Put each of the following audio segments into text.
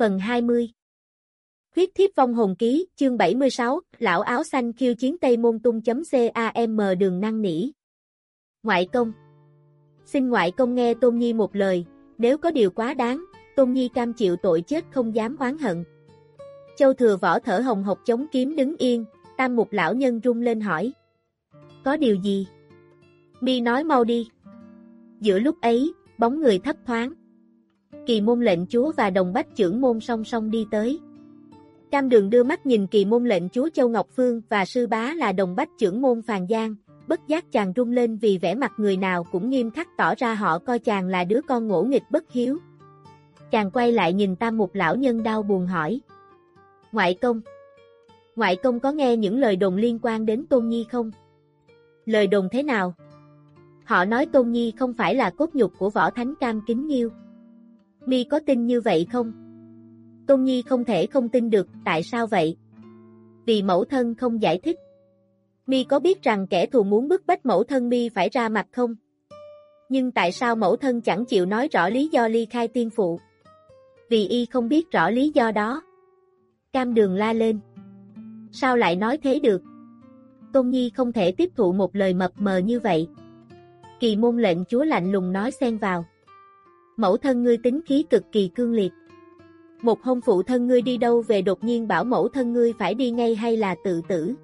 Phần 20 Huyết thiếp vong hồn ký, chương 76, lão áo xanh khiêu chiến Tây Môn Tung.cam đường năng nỉ. Ngoại công Xin ngoại công nghe Tôn Nhi một lời, nếu có điều quá đáng, Tôn Nhi cam chịu tội chết không dám oán hận. Châu thừa võ thở hồng hộc chống kiếm đứng yên, tam mục lão nhân rung lên hỏi. Có điều gì? Mi nói mau đi. Giữa lúc ấy, bóng người thấp thoáng. Kỳ môn lệnh chúa và đồng bách trưởng môn song song đi tới. Cam đường đưa mắt nhìn kỳ môn lệnh chúa Châu Ngọc Phương và sư bá là đồng bách trưởng môn Phàn Giang, bất giác chàng rung lên vì vẻ mặt người nào cũng nghiêm khắc tỏ ra họ coi chàng là đứa con ngỗ nghịch bất hiếu. Chàng quay lại nhìn tam một lão nhân đau buồn hỏi. Ngoại công Ngoại công có nghe những lời đồn liên quan đến Tôn Nhi không? Lời đồn thế nào? Họ nói Tôn Nhi không phải là cốt nhục của võ thánh cam kính nghiêu. Mi có tin như vậy không? Tôn Nhi không thể không tin được, tại sao vậy? Vì mẫu thân không giải thích. Mi có biết rằng kẻ thù muốn bức bách mẫu thân Mi phải ra mặt không? Nhưng tại sao mẫu thân chẳng chịu nói rõ lý do ly khai tiên phụ? Vì y không biết rõ lý do đó. Cam đường la lên. Sao lại nói thế được? Tôn Nhi không thể tiếp thụ một lời mập mờ như vậy. Kỳ môn lệnh chúa lạnh lùng nói xen vào. Mẫu thân ngươi tính khí cực kỳ cương liệt. Một hôm phụ thân ngươi đi đâu về đột nhiên bảo mẫu thân ngươi phải đi ngay hay là tự tử.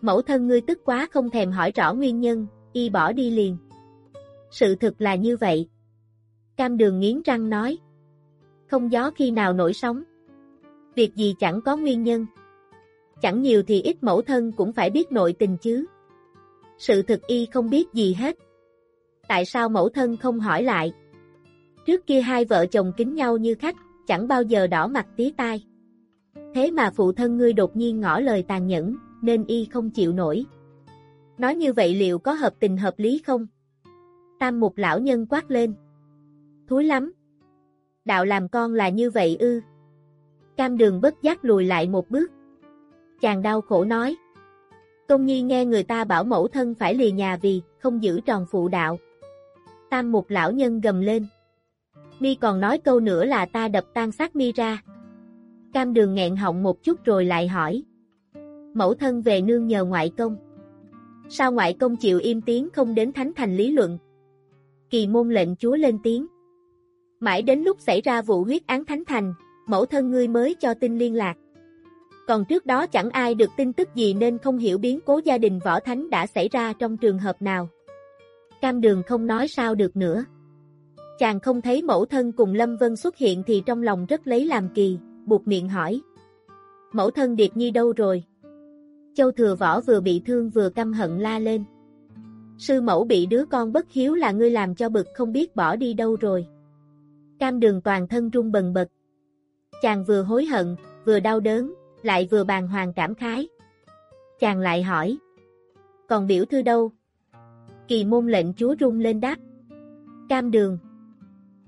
Mẫu thân ngươi tức quá không thèm hỏi rõ nguyên nhân, y bỏ đi liền. Sự thực là như vậy. Cam đường nghiến răng nói. Không gió khi nào nổi sóng. Việc gì chẳng có nguyên nhân. Chẳng nhiều thì ít mẫu thân cũng phải biết nội tình chứ. Sự thực y không biết gì hết. Tại sao mẫu thân không hỏi lại? Trước kia hai vợ chồng kính nhau như khách, chẳng bao giờ đỏ mặt tí tai. Thế mà phụ thân ngươi đột nhiên ngỏ lời tàn nhẫn, nên y không chịu nổi. Nói như vậy liệu có hợp tình hợp lý không? Tam mục lão nhân quát lên. Thúi lắm. Đạo làm con là như vậy ư. Cam đường bất giác lùi lại một bước. Chàng đau khổ nói. công Nhi nghe người ta bảo mẫu thân phải lìa nhà vì không giữ tròn phụ đạo. Tam mục lão nhân gầm lên. Mi còn nói câu nữa là ta đập tan xác Mi ra. Cam đường nghẹn họng một chút rồi lại hỏi. Mẫu thân về nương nhờ ngoại công. Sao ngoại công chịu im tiếng không đến thánh thành lý luận? Kỳ môn lệnh chúa lên tiếng. Mãi đến lúc xảy ra vụ huyết án thánh thành, mẫu thân ngươi mới cho tin liên lạc. Còn trước đó chẳng ai được tin tức gì nên không hiểu biến cố gia đình võ thánh đã xảy ra trong trường hợp nào. Cam đường không nói sao được nữa. Chàng không thấy mẫu thân cùng Lâm Vân xuất hiện thì trong lòng rất lấy làm kỳ, buộc miệng hỏi. Mẫu thân Điệp Nhi đâu rồi? Châu Thừa Võ vừa bị thương vừa căm hận la lên. Sư mẫu bị đứa con bất hiếu là ngươi làm cho bực không biết bỏ đi đâu rồi. Cam đường toàn thân run bần bật. Chàng vừa hối hận, vừa đau đớn, lại vừa bàng hoàng cảm khái. Chàng lại hỏi. Còn biểu thư đâu? Kỳ môn lệnh chúa rung lên đáp. Cam đường.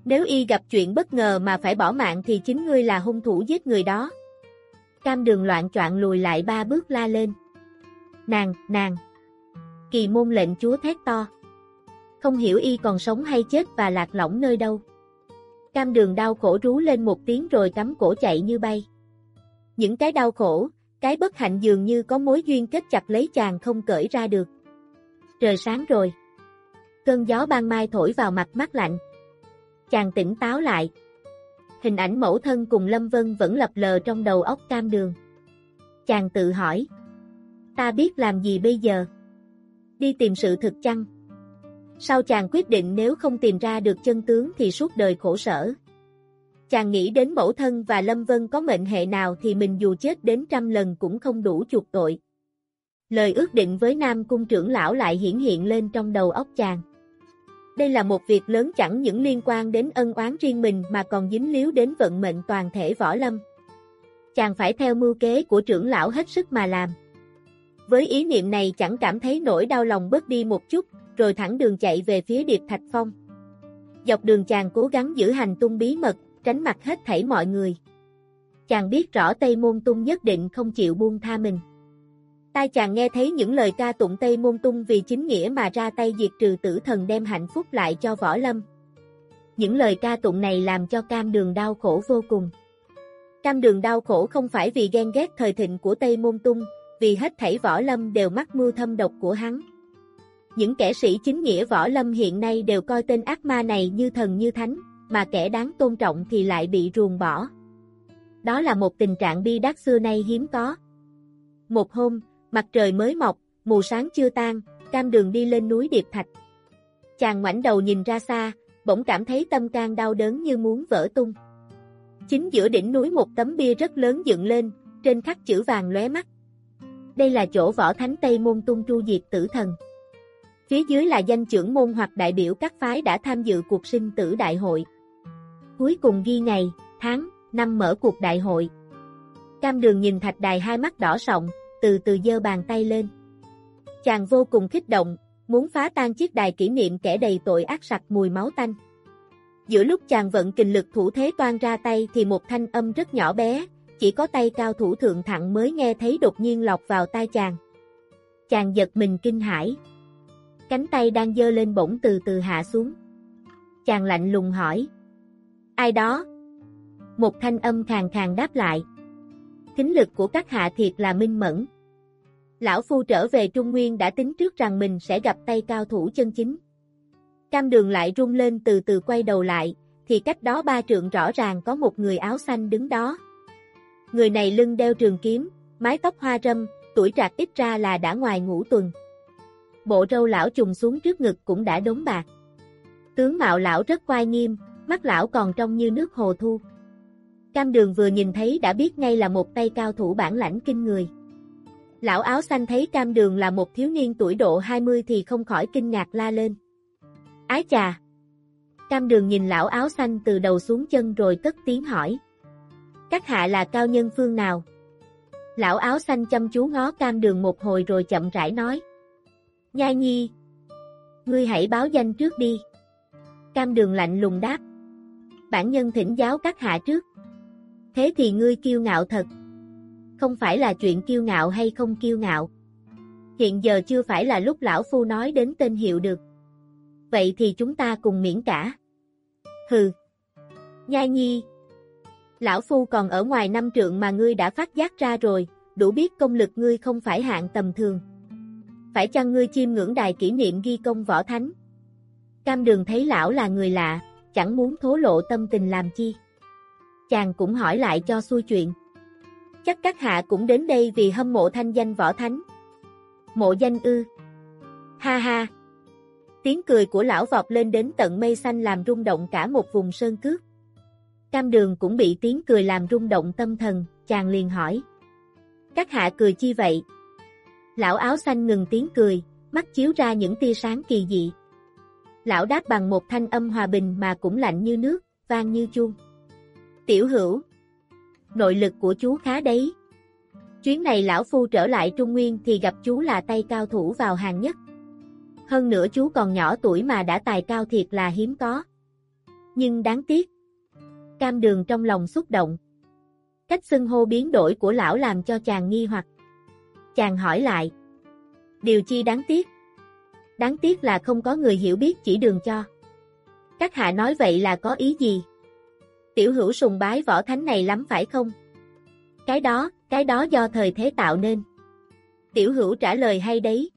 Nếu y gặp chuyện bất ngờ mà phải bỏ mạng thì chính ngươi là hung thủ giết người đó. Cam đường loạn choạng lùi lại ba bước la lên. Nàng, nàng. Kỳ môn lệnh chúa thét to. Không hiểu y còn sống hay chết và lạc lõng nơi đâu. Cam đường đau khổ rú lên một tiếng rồi cắm cổ chạy như bay. Những cái đau khổ, cái bất hạnh dường như có mối duyên kết chặt lấy chàng không cởi ra được. Trời sáng rồi. Cơn gió ban mai thổi vào mặt mắt lạnh. Chàng tỉnh táo lại. Hình ảnh mẫu thân cùng Lâm Vân vẫn lập lờ trong đầu óc cam đường. Chàng tự hỏi. Ta biết làm gì bây giờ? Đi tìm sự thực chăng? Sau chàng quyết định nếu không tìm ra được chân tướng thì suốt đời khổ sở. Chàng nghĩ đến mẫu thân và Lâm Vân có mệnh hệ nào thì mình dù chết đến trăm lần cũng không đủ chuộc tội. Lời ước định với Nam Cung trưởng lão lại hiển hiện lên trong đầu óc chàng. Đây là một việc lớn chẳng những liên quan đến ân oán riêng mình mà còn dính líu đến vận mệnh toàn thể võ lâm. Chàng phải theo mưu kế của trưởng lão hết sức mà làm. Với ý niệm này chẳng cảm thấy nỗi đau lòng bớt đi một chút, rồi thẳng đường chạy về phía Điệp Thạch Phong. Dọc đường chàng cố gắng giữ hành tung bí mật, tránh mặt hết thảy mọi người. Chàng biết rõ Tây Môn Tung nhất định không chịu buông tha mình. Tai chàng nghe thấy những lời ca tụng Tây Môn Tung vì chính nghĩa mà ra tay diệt trừ tử thần đem hạnh phúc lại cho võ lâm. Những lời ca tụng này làm cho cam đường đau khổ vô cùng. Cam đường đau khổ không phải vì ghen ghét thời thịnh của Tây Môn Tung, vì hết thảy võ lâm đều mắc mưu thâm độc của hắn. Những kẻ sĩ chính nghĩa võ lâm hiện nay đều coi tên ác ma này như thần như thánh, mà kẻ đáng tôn trọng thì lại bị ruồng bỏ. Đó là một tình trạng bi đát xưa nay hiếm có. Một hôm, mặt trời mới mọc, mù sáng chưa tan, cam đường đi lên núi Điệp Thạch. Chàng ngoảnh đầu nhìn ra xa, bỗng cảm thấy tâm can đau đớn như muốn vỡ tung. Chính giữa đỉnh núi một tấm bia rất lớn dựng lên, trên khắc chữ vàng lóe mắt. Đây là chỗ võ thánh Tây Môn Tung tru diệt tử thần. Phía dưới là danh trưởng môn hoặc đại biểu các phái đã tham dự cuộc sinh tử đại hội. Cuối cùng ghi ngày, tháng, năm mở cuộc đại hội. Cam đường nhìn thạch đài hai mắt đỏ sọng, từ từ giơ bàn tay lên. Chàng vô cùng kích động, muốn phá tan chiếc đài kỷ niệm kẻ đầy tội ác sặc mùi máu tanh. Giữa lúc chàng vận kình lực thủ thế toan ra tay thì một thanh âm rất nhỏ bé, chỉ có tay cao thủ thượng thặng mới nghe thấy đột nhiên lọc vào tai chàng. Chàng giật mình kinh hãi. Cánh tay đang dơ lên bỗng từ từ hạ xuống. Chàng lạnh lùng hỏi. Ai đó? Một thanh âm khàn khàn đáp lại. Kính lực của các hạ thiệt là minh mẫn. Lão Phu trở về Trung Nguyên đã tính trước rằng mình sẽ gặp tay cao thủ chân chính. Cam đường lại rung lên từ từ quay đầu lại, thì cách đó ba trượng rõ ràng có một người áo xanh đứng đó. Người này lưng đeo trường kiếm, mái tóc hoa râm, tuổi trạc ít ra là đã ngoài ngũ tuần. Bộ râu lão trùng xuống trước ngực cũng đã đống bạc. Tướng mạo lão rất quai nghiêm, mắt lão còn trong như nước hồ thu. Cam đường vừa nhìn thấy đã biết ngay là một tay cao thủ bản lãnh kinh người. Lão áo xanh thấy cam đường là một thiếu niên tuổi độ 20 thì không khỏi kinh ngạc la lên. Ái chà! Cam đường nhìn lão áo xanh từ đầu xuống chân rồi cất tiếng hỏi. Các hạ là cao nhân phương nào? Lão áo xanh chăm chú ngó cam đường một hồi rồi chậm rãi nói. Nhai nhi! Ngươi hãy báo danh trước đi. Cam đường lạnh lùng đáp. Bản nhân thỉnh giáo các hạ trước. Thế thì ngươi kiêu ngạo thật. Không phải là chuyện kiêu ngạo hay không kiêu ngạo. Hiện giờ chưa phải là lúc lão phu nói đến tên hiệu được. Vậy thì chúng ta cùng miễn cả. Hừ. nha nhi. Lão phu còn ở ngoài năm trượng mà ngươi đã phát giác ra rồi, đủ biết công lực ngươi không phải hạng tầm thường. Phải chăng ngươi chiêm ngưỡng đài kỷ niệm ghi công võ thánh? Cam đường thấy lão là người lạ, chẳng muốn thố lộ tâm tình làm chi chàng cũng hỏi lại cho xui chuyện. Chắc các hạ cũng đến đây vì hâm mộ thanh danh võ thánh. Mộ danh ư. Ha ha. Tiếng cười của lão vọt lên đến tận mây xanh làm rung động cả một vùng sơn cước. Cam đường cũng bị tiếng cười làm rung động tâm thần, chàng liền hỏi. Các hạ cười chi vậy? Lão áo xanh ngừng tiếng cười, mắt chiếu ra những tia sáng kỳ dị. Lão đáp bằng một thanh âm hòa bình mà cũng lạnh như nước, vang như chuông. Tiểu hữu. Nội lực của chú khá đấy. Chuyến này lão phu trở lại Trung Nguyên thì gặp chú là tay cao thủ vào hàng nhất. Hơn nữa chú còn nhỏ tuổi mà đã tài cao thiệt là hiếm có. Nhưng đáng tiếc. Cam đường trong lòng xúc động. Cách xưng hô biến đổi của lão làm cho chàng nghi hoặc. Chàng hỏi lại. Điều chi đáng tiếc? Đáng tiếc là không có người hiểu biết chỉ đường cho. Các hạ nói vậy là có ý gì? Tiểu hữu sùng bái võ thánh này lắm phải không? Cái đó, cái đó do thời thế tạo nên. Tiểu hữu trả lời hay đấy.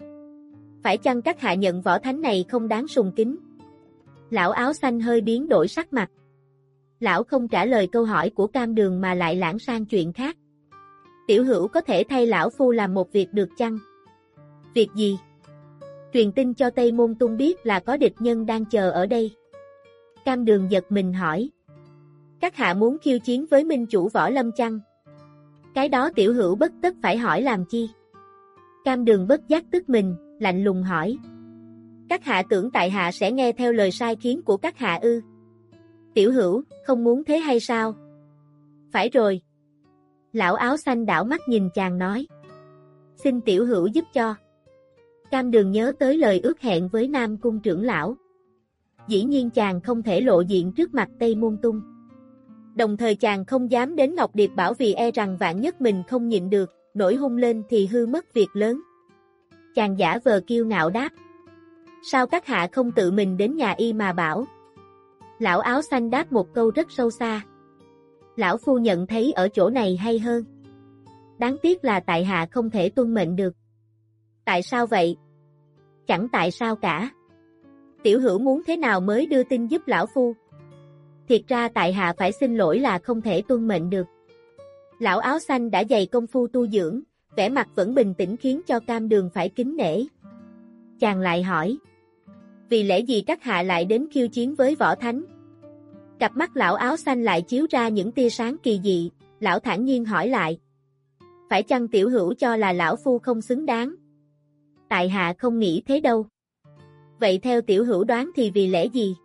Phải chăng các hạ nhận võ thánh này không đáng sùng kính? Lão áo xanh hơi biến đổi sắc mặt. Lão không trả lời câu hỏi của cam đường mà lại lãng sang chuyện khác. Tiểu hữu có thể thay lão phu làm một việc được chăng? Việc gì? Truyền tin cho Tây Môn Tung biết là có địch nhân đang chờ ở đây. Cam đường giật mình hỏi. Các hạ muốn khiêu chiến với minh chủ võ lâm chăng? Cái đó tiểu hữu bất tất phải hỏi làm chi? Cam đường bất giác tức mình, lạnh lùng hỏi. Các hạ tưởng tại hạ sẽ nghe theo lời sai khiến của các hạ ư. Tiểu hữu, không muốn thế hay sao? Phải rồi. Lão áo xanh đảo mắt nhìn chàng nói. Xin tiểu hữu giúp cho. Cam đường nhớ tới lời ước hẹn với Nam Cung trưởng lão. Dĩ nhiên chàng không thể lộ diện trước mặt Tây Môn Tung. Đồng thời chàng không dám đến Ngọc Điệp bảo vì e rằng vạn nhất mình không nhịn được, nổi hung lên thì hư mất việc lớn. Chàng giả vờ kiêu ngạo đáp. Sao các hạ không tự mình đến nhà y mà bảo? Lão áo xanh đáp một câu rất sâu xa. Lão phu nhận thấy ở chỗ này hay hơn. Đáng tiếc là tại hạ không thể tuân mệnh được. Tại sao vậy? Chẳng tại sao cả. Tiểu hữu muốn thế nào mới đưa tin giúp lão phu? Thiệt ra tại hạ phải xin lỗi là không thể tuân mệnh được. Lão áo xanh đã dày công phu tu dưỡng, vẻ mặt vẫn bình tĩnh khiến cho cam đường phải kính nể. Chàng lại hỏi. Vì lẽ gì các hạ lại đến khiêu chiến với võ thánh? Cặp mắt lão áo xanh lại chiếu ra những tia sáng kỳ dị, lão thản nhiên hỏi lại. Phải chăng tiểu hữu cho là lão phu không xứng đáng? Tại hạ không nghĩ thế đâu. Vậy theo tiểu hữu đoán thì vì lẽ gì?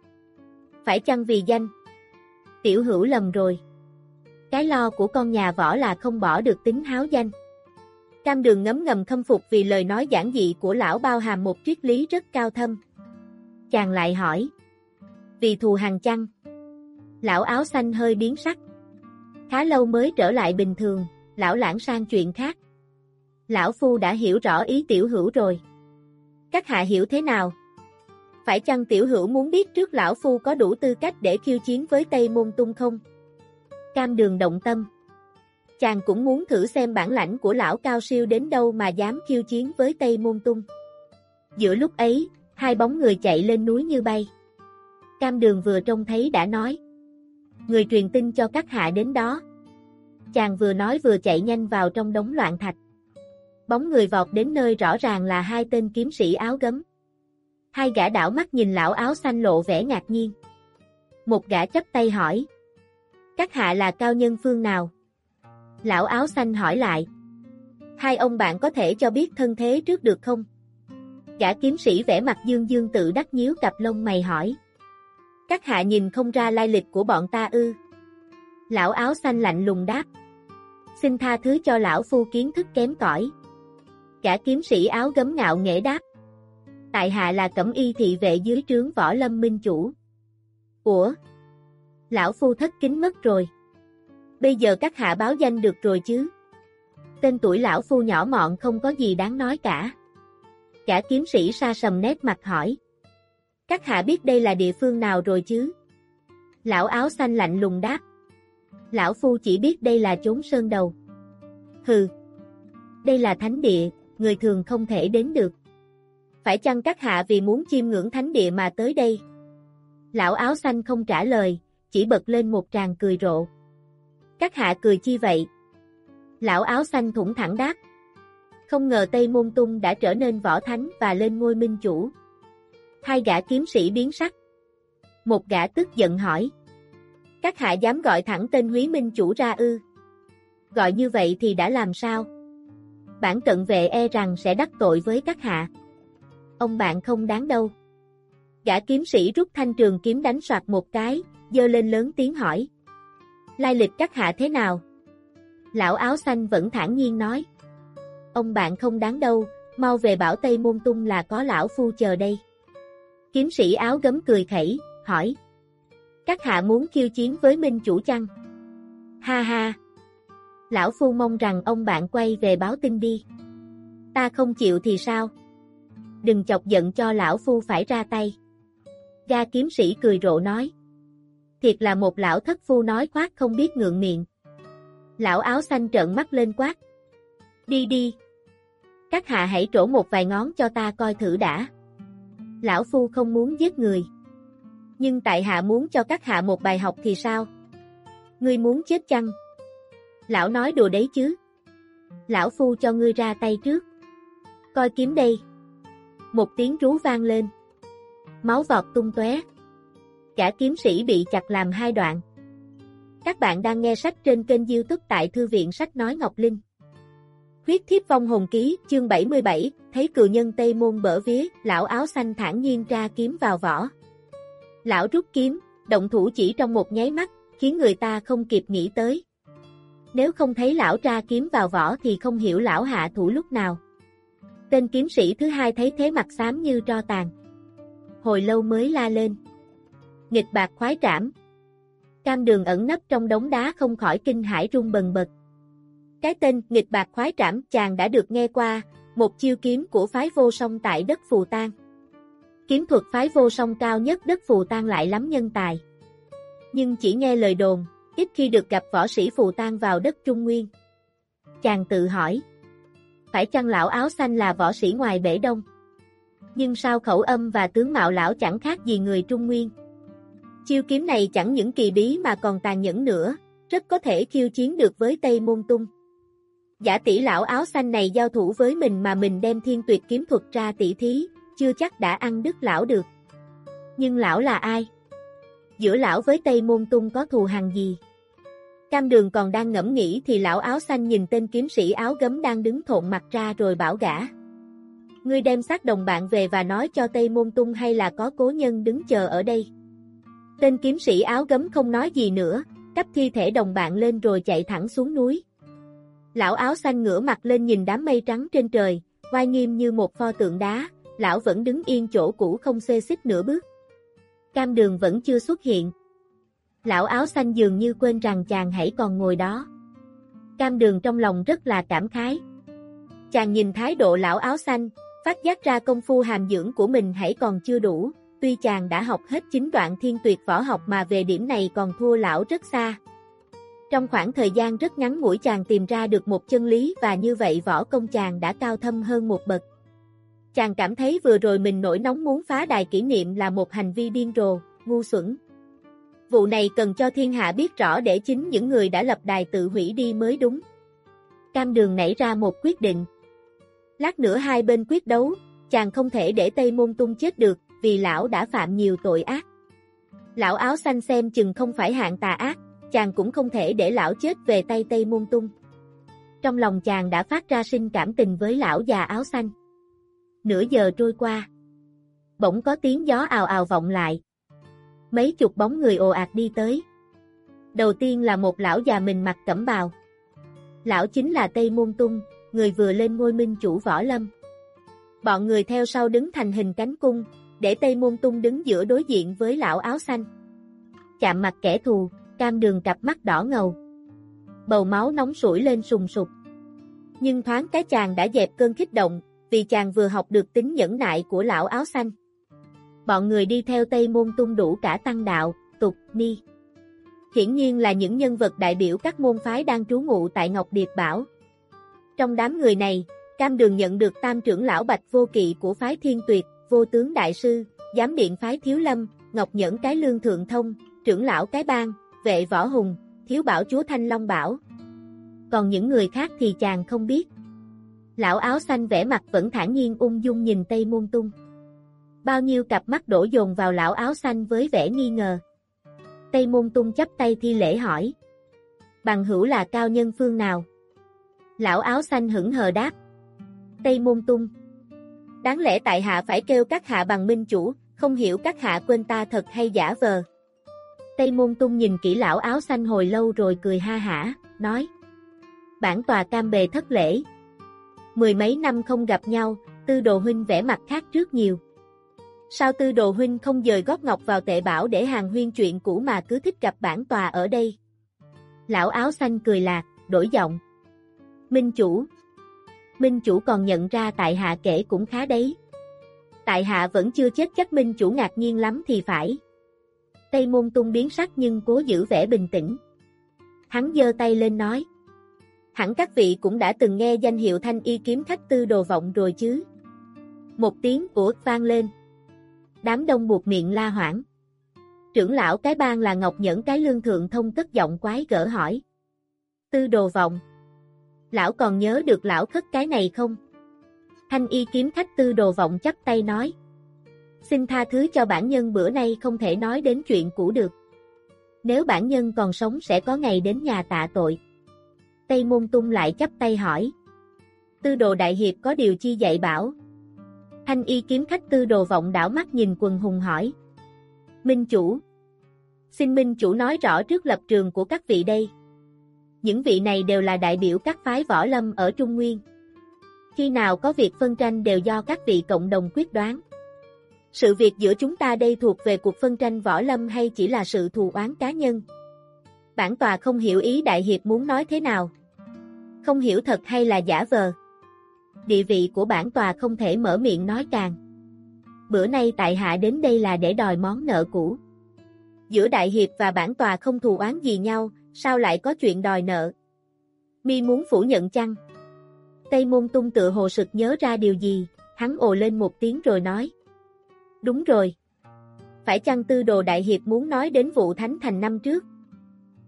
Phải chăng vì danh? Tiểu hữu lầm rồi. Cái lo của con nhà võ là không bỏ được tính háo danh. Cam đường ngấm ngầm khâm phục vì lời nói giản dị của lão bao hàm một triết lý rất cao thâm. Chàng lại hỏi. Vì thù hàng chăng? Lão áo xanh hơi biến sắc. Khá lâu mới trở lại bình thường, lão lãng sang chuyện khác. Lão Phu đã hiểu rõ ý tiểu hữu rồi. Các hạ hiểu thế nào? Phải chăng tiểu hữu muốn biết trước lão Phu có đủ tư cách để khiêu chiến với Tây Môn Tung không? Cam đường động tâm. Chàng cũng muốn thử xem bản lãnh của lão cao siêu đến đâu mà dám khiêu chiến với Tây Môn Tung. Giữa lúc ấy, hai bóng người chạy lên núi như bay. Cam đường vừa trông thấy đã nói. Người truyền tin cho các hạ đến đó. Chàng vừa nói vừa chạy nhanh vào trong đống loạn thạch. Bóng người vọt đến nơi rõ ràng là hai tên kiếm sĩ áo gấm. Hai gã đảo mắt nhìn lão áo xanh lộ vẻ ngạc nhiên. Một gã chấp tay hỏi. Các hạ là cao nhân phương nào? Lão áo xanh hỏi lại. Hai ông bạn có thể cho biết thân thế trước được không? Gã kiếm sĩ vẻ mặt dương dương tự đắc nhíu cặp lông mày hỏi. Các hạ nhìn không ra lai lịch của bọn ta ư. Lão áo xanh lạnh lùng đáp. Xin tha thứ cho lão phu kiến thức kém cỏi. gã kiếm sĩ áo gấm ngạo nghễ đáp. Tại hạ là cẩm y thị vệ dưới trướng võ lâm minh chủ. Ủa? Lão phu thất kính mất rồi. Bây giờ các hạ báo danh được rồi chứ? Tên tuổi lão phu nhỏ mọn không có gì đáng nói cả. Cả kiếm sĩ sa sầm nét mặt hỏi. Các hạ biết đây là địa phương nào rồi chứ? Lão áo xanh lạnh lùng đáp. Lão phu chỉ biết đây là chốn sơn đầu. Hừ. Đây là thánh địa, người thường không thể đến được. Phải chăng các hạ vì muốn chiêm ngưỡng thánh địa mà tới đây? Lão áo xanh không trả lời, chỉ bật lên một tràng cười rộ. Các hạ cười chi vậy? Lão áo xanh thủng thẳng đáp. Không ngờ Tây Môn Tung đã trở nên võ thánh và lên ngôi minh chủ. Hai gã kiếm sĩ biến sắc. Một gã tức giận hỏi. Các hạ dám gọi thẳng tên Húy Minh chủ ra ư? Gọi như vậy thì đã làm sao? Bản cận vệ e rằng sẽ đắc tội với các hạ. Ông bạn không đáng đâu. Gã kiếm sĩ rút thanh trường kiếm đánh soạt một cái, dơ lên lớn tiếng hỏi. Lai lịch các hạ thế nào? Lão áo xanh vẫn thản nhiên nói. Ông bạn không đáng đâu, mau về bảo Tây Môn Tung là có lão phu chờ đây. Kiếm sĩ áo gấm cười khẩy, hỏi. Các hạ muốn khiêu chiến với Minh Chủ chăng? Ha ha! Lão Phu mong rằng ông bạn quay về báo tin đi. Ta không chịu thì sao? Đừng chọc giận cho Lão Phu phải ra tay. Ga kiếm sĩ cười rộ nói. Thiệt là một lão thất phu nói khoác không biết ngượng miệng. Lão áo xanh trợn mắt lên quát. Đi đi. Các hạ hãy trổ một vài ngón cho ta coi thử đã. Lão Phu không muốn giết người. Nhưng tại hạ muốn cho các hạ một bài học thì sao? Ngươi muốn chết chăng? Lão nói đùa đấy chứ. Lão Phu cho ngươi ra tay trước. Coi kiếm đây. Một tiếng rú vang lên. Máu vọt tung tóe. Cả kiếm sĩ bị chặt làm hai đoạn. Các bạn đang nghe sách trên kênh youtube tại Thư viện Sách Nói Ngọc Linh. Huyết thiếp vong hồn ký, chương 77, thấy cự nhân Tây Môn bở vía, lão áo xanh thản nhiên ra kiếm vào vỏ. Lão rút kiếm, động thủ chỉ trong một nháy mắt, khiến người ta không kịp nghĩ tới. Nếu không thấy lão ra kiếm vào vỏ thì không hiểu lão hạ thủ lúc nào. Tên kiếm sĩ thứ hai thấy thế mặt xám như tro tàn. Hồi lâu mới la lên. Nghịch bạc khoái trảm. Cam đường ẩn nấp trong đống đá không khỏi kinh hãi rung bần bật. Cái tên nghịch bạc khoái trảm chàng đã được nghe qua, một chiêu kiếm của phái vô song tại đất Phù Tang. Kiếm thuật phái vô song cao nhất đất Phù Tang lại lắm nhân tài. Nhưng chỉ nghe lời đồn, ít khi được gặp võ sĩ Phù Tang vào đất Trung Nguyên. Chàng tự hỏi, phải chăng lão áo xanh là võ sĩ ngoài bể đông? Nhưng sao khẩu âm và tướng mạo lão chẳng khác gì người Trung Nguyên? Chiêu kiếm này chẳng những kỳ bí mà còn tàn nhẫn nữa, rất có thể khiêu chiến được với Tây Môn Tung. Giả tỷ lão áo xanh này giao thủ với mình mà mình đem thiên tuyệt kiếm thuật ra tỷ thí, chưa chắc đã ăn đứt lão được. Nhưng lão là ai? Giữa lão với Tây Môn Tung có thù hàng gì? Cam đường còn đang ngẫm nghĩ thì lão áo xanh nhìn tên kiếm sĩ áo gấm đang đứng thộn mặt ra rồi bảo gã. Ngươi đem xác đồng bạn về và nói cho Tây Môn Tung hay là có cố nhân đứng chờ ở đây. Tên kiếm sĩ áo gấm không nói gì nữa, cắp thi thể đồng bạn lên rồi chạy thẳng xuống núi. Lão áo xanh ngửa mặt lên nhìn đám mây trắng trên trời, oai nghiêm như một pho tượng đá, lão vẫn đứng yên chỗ cũ không xê xích nửa bước. Cam đường vẫn chưa xuất hiện. Lão áo xanh dường như quên rằng chàng hãy còn ngồi đó. Cam đường trong lòng rất là cảm khái. Chàng nhìn thái độ lão áo xanh, phát giác ra công phu hàm dưỡng của mình hãy còn chưa đủ, tuy chàng đã học hết chính đoạn thiên tuyệt võ học mà về điểm này còn thua lão rất xa. Trong khoảng thời gian rất ngắn ngủi chàng tìm ra được một chân lý và như vậy võ công chàng đã cao thâm hơn một bậc. Chàng cảm thấy vừa rồi mình nổi nóng muốn phá đài kỷ niệm là một hành vi điên rồ, ngu xuẩn. Vụ này cần cho thiên hạ biết rõ để chính những người đã lập đài tự hủy đi mới đúng. Cam đường nảy ra một quyết định. Lát nữa hai bên quyết đấu, chàng không thể để Tây Môn Tung chết được, vì lão đã phạm nhiều tội ác. Lão áo xanh xem chừng không phải hạng tà ác, chàng cũng không thể để lão chết về tay Tây Môn Tung. Trong lòng chàng đã phát ra sinh cảm tình với lão già áo xanh. Nửa giờ trôi qua. Bỗng có tiếng gió ào ào vọng lại. Mấy chục bóng người ồ ạt đi tới. Đầu tiên là một lão già mình mặc cẩm bào. Lão chính là Tây Môn Tung, người vừa lên ngôi minh chủ võ lâm. Bọn người theo sau đứng thành hình cánh cung, để Tây Môn Tung đứng giữa đối diện với lão áo xanh. Chạm mặt kẻ thù, cam đường cặp mắt đỏ ngầu. Bầu máu nóng sủi lên sùng sục. Nhưng thoáng cái chàng đã dẹp cơn kích động, vì chàng vừa học được tính nhẫn nại của lão áo xanh. Bọn người đi theo Tây Môn tung đủ cả tăng đạo, tục, ni. Hiển nhiên là những nhân vật đại biểu các môn phái đang trú ngụ tại Ngọc Điệp Bảo. Trong đám người này, Cam Đường nhận được tam trưởng lão Bạch Vô Kỵ của phái Thiên Tuyệt, Vô Tướng Đại Sư, Giám Điện phái Thiếu Lâm, Ngọc Nhẫn Cái Lương Thượng Thông, trưởng lão Cái Bang, vệ võ hùng, thiếu bảo chúa Thanh Long Bảo. Còn những người khác thì chàng không biết. Lão áo xanh vẽ mặt vẫn thản nhiên ung dung nhìn Tây Môn Tung. Bao nhiêu cặp mắt đổ dồn vào lão áo xanh với vẻ nghi ngờ. Tây Môn Tung chấp tay thi lễ hỏi. Bằng hữu là cao nhân phương nào? Lão áo xanh hững hờ đáp. Tây Môn Tung. Đáng lẽ tại hạ phải kêu các hạ bằng minh chủ, không hiểu các hạ quên ta thật hay giả vờ. Tây Môn Tung nhìn kỹ lão áo xanh hồi lâu rồi cười ha hả, nói. Bản tòa cam bề thất lễ. Mười mấy năm không gặp nhau, tư đồ huynh vẽ mặt khác trước nhiều. Sao tư đồ huynh không dời gót ngọc vào tệ bảo để hàng huyên chuyện cũ mà cứ thích gặp bản tòa ở đây? Lão áo xanh cười lạc, đổi giọng. Minh chủ. Minh chủ còn nhận ra tại hạ kể cũng khá đấy. Tại hạ vẫn chưa chết chắc Minh chủ ngạc nhiên lắm thì phải. Tây môn tung biến sắc nhưng cố giữ vẻ bình tĩnh. Hắn giơ tay lên nói. Hẳn các vị cũng đã từng nghe danh hiệu thanh y kiếm khách tư đồ vọng rồi chứ. Một tiếng của vang lên. Đám đông buộc miệng la hoảng. Trưởng lão cái bang là Ngọc Nhẫn cái lương thượng thông cất giọng quái gỡ hỏi. Tư đồ vọng. Lão còn nhớ được lão khất cái này không? Thanh y kiếm khách tư đồ vọng chắp tay nói. Xin tha thứ cho bản nhân bữa nay không thể nói đến chuyện cũ được. Nếu bản nhân còn sống sẽ có ngày đến nhà tạ tội. Tây Môn Tung lại chắp tay hỏi. Tư đồ đại hiệp có điều chi dạy bảo. Thanh y kiếm khách tư đồ vọng đảo mắt nhìn quần hùng hỏi. Minh chủ. Xin Minh chủ nói rõ trước lập trường của các vị đây. Những vị này đều là đại biểu các phái võ lâm ở Trung Nguyên. Khi nào có việc phân tranh đều do các vị cộng đồng quyết đoán. Sự việc giữa chúng ta đây thuộc về cuộc phân tranh võ lâm hay chỉ là sự thù oán cá nhân? Bản tòa không hiểu ý đại hiệp muốn nói thế nào. Không hiểu thật hay là giả vờ. Địa vị của bản tòa không thể mở miệng nói càng. Bữa nay tại hạ đến đây là để đòi món nợ cũ. Giữa đại hiệp và bản tòa không thù oán gì nhau, sao lại có chuyện đòi nợ? Mi muốn phủ nhận chăng? Tây môn tung tự hồ sực nhớ ra điều gì, hắn ồ lên một tiếng rồi nói. Đúng rồi. Phải chăng tư đồ đại hiệp muốn nói đến vụ thánh thành năm trước?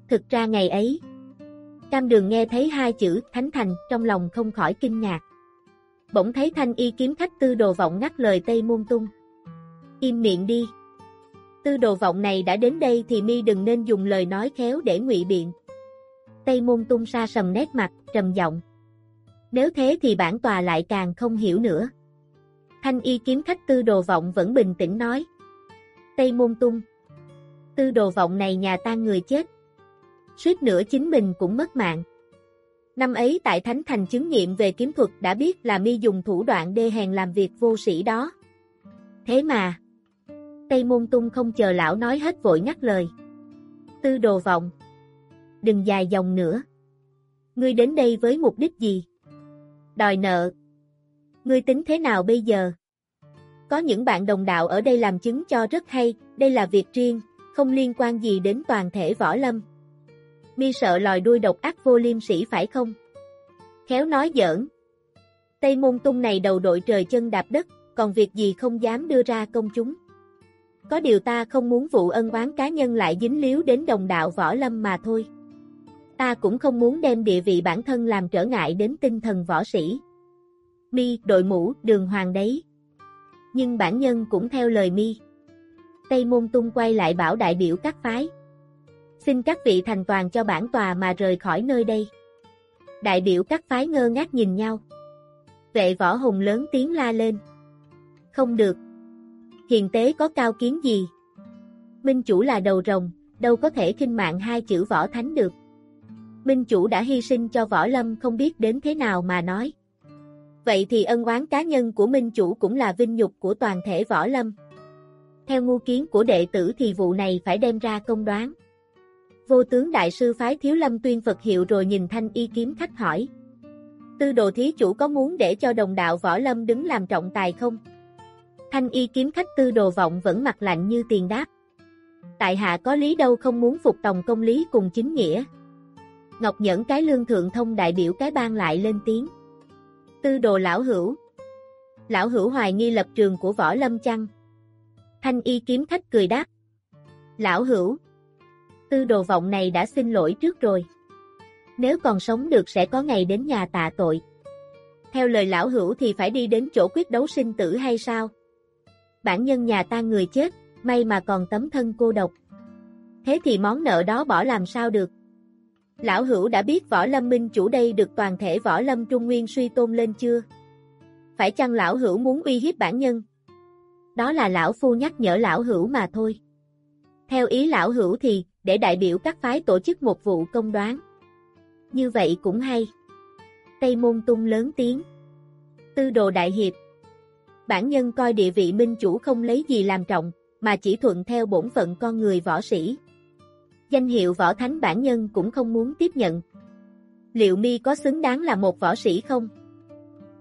Thực ra ngày ấy, Cam đường nghe thấy hai chữ thánh thành trong lòng không khỏi kinh ngạc. Bỗng thấy thanh y kiếm khách tư đồ vọng ngắt lời Tây Môn Tung. Im miệng đi. Tư đồ vọng này đã đến đây thì mi đừng nên dùng lời nói khéo để ngụy biện. Tây Môn Tung sa sầm nét mặt, trầm giọng. Nếu thế thì bản tòa lại càng không hiểu nữa. Thanh y kiếm khách tư đồ vọng vẫn bình tĩnh nói. Tây Môn Tung. Tư đồ vọng này nhà tan người chết. Suýt nữa chính mình cũng mất mạng. Năm ấy tại Thánh Thành chứng nghiệm về kiếm thuật đã biết là mi dùng thủ đoạn đê hèn làm việc vô sĩ đó. Thế mà, Tây Môn Tung không chờ lão nói hết vội ngắt lời. Tư đồ vọng. Đừng dài dòng nữa. Ngươi đến đây với mục đích gì? Đòi nợ. Ngươi tính thế nào bây giờ? Có những bạn đồng đạo ở đây làm chứng cho rất hay, đây là việc riêng, không liên quan gì đến toàn thể võ lâm. Mi sợ lòi đuôi độc ác vô liêm sĩ phải không? Khéo nói giỡn. Tây môn tung này đầu đội trời chân đạp đất, còn việc gì không dám đưa ra công chúng. Có điều ta không muốn vụ ân oán cá nhân lại dính líu đến đồng đạo võ lâm mà thôi. Ta cũng không muốn đem địa vị bản thân làm trở ngại đến tinh thần võ sĩ. Mi, đội mũ, đường hoàng đấy. Nhưng bản nhân cũng theo lời mi. Tây môn tung quay lại bảo đại biểu các phái. Xin các vị thành toàn cho bản tòa mà rời khỏi nơi đây. Đại biểu các phái ngơ ngác nhìn nhau. Vệ võ hùng lớn tiếng la lên. Không được. Hiền tế có cao kiến gì? Minh chủ là đầu rồng, đâu có thể kinh mạng hai chữ võ thánh được. Minh chủ đã hy sinh cho võ lâm không biết đến thế nào mà nói. Vậy thì ân oán cá nhân của Minh chủ cũng là vinh nhục của toàn thể võ lâm. Theo ngu kiến của đệ tử thì vụ này phải đem ra công đoán. Vô tướng đại sư phái thiếu lâm tuyên Phật hiệu rồi nhìn thanh y kiếm khách hỏi. Tư đồ thí chủ có muốn để cho đồng đạo võ lâm đứng làm trọng tài không? Thanh y kiếm khách tư đồ vọng vẫn mặt lạnh như tiền đáp. Tại hạ có lý đâu không muốn phục tòng công lý cùng chính nghĩa. Ngọc Nhẫn cái lương thượng thông đại biểu cái bang lại lên tiếng. Tư đồ lão hữu. Lão hữu hoài nghi lập trường của võ lâm chăng? Thanh y kiếm khách cười đáp. Lão hữu. Tư đồ vọng này đã xin lỗi trước rồi. Nếu còn sống được sẽ có ngày đến nhà tạ tội. Theo lời lão hữu thì phải đi đến chỗ quyết đấu sinh tử hay sao? Bản nhân nhà ta người chết, may mà còn tấm thân cô độc. Thế thì món nợ đó bỏ làm sao được? Lão hữu đã biết võ lâm minh chủ đây được toàn thể võ lâm trung nguyên suy tôn lên chưa? Phải chăng lão hữu muốn uy hiếp bản nhân? Đó là lão phu nhắc nhở lão hữu mà thôi. Theo ý lão hữu thì, để đại biểu các phái tổ chức một vụ công đoán. Như vậy cũng hay. Tây môn tung lớn tiếng. Tư đồ đại hiệp. Bản nhân coi địa vị minh chủ không lấy gì làm trọng, mà chỉ thuận theo bổn phận con người võ sĩ. Danh hiệu võ thánh bản nhân cũng không muốn tiếp nhận. Liệu mi có xứng đáng là một võ sĩ không?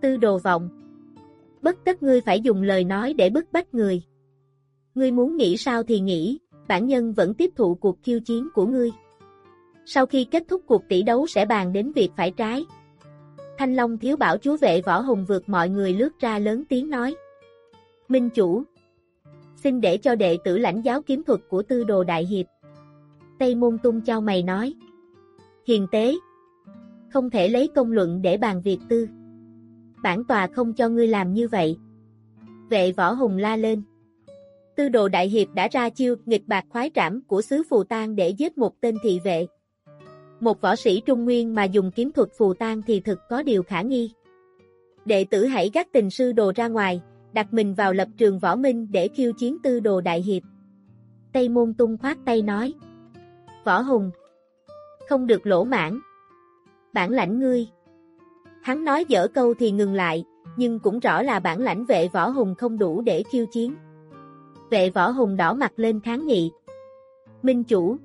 Tư đồ vọng. Bất tất ngươi phải dùng lời nói để bức bách người. Ngươi muốn nghĩ sao thì nghĩ, bản nhân vẫn tiếp thụ cuộc khiêu chiến của ngươi. Sau khi kết thúc cuộc tỷ đấu sẽ bàn đến việc phải trái. Thanh Long thiếu bảo chúa vệ võ hùng vượt mọi người lướt ra lớn tiếng nói. Minh chủ, xin để cho đệ tử lãnh giáo kiếm thuật của tư đồ đại hiệp. Tây môn tung cho mày nói. Hiền tế, không thể lấy công luận để bàn việc tư. Bản tòa không cho ngươi làm như vậy. Vệ võ hùng la lên. Tư đồ đại hiệp đã ra chiêu nghịch bạc khoái trảm của xứ phù tang để giết một tên thị vệ. Một võ sĩ trung nguyên mà dùng kiếm thuật phù tang thì thực có điều khả nghi. Đệ tử hãy gác tình sư đồ ra ngoài, đặt mình vào lập trường võ minh để khiêu chiến tư đồ đại hiệp. Tây môn tung khoát tay nói. Võ hùng. Không được lỗ mãn. Bản lãnh ngươi. Hắn nói dở câu thì ngừng lại, nhưng cũng rõ là bản lãnh vệ võ hùng không đủ để khiêu chiến. Vệ võ hùng đỏ mặt lên kháng nghị. Minh chủ.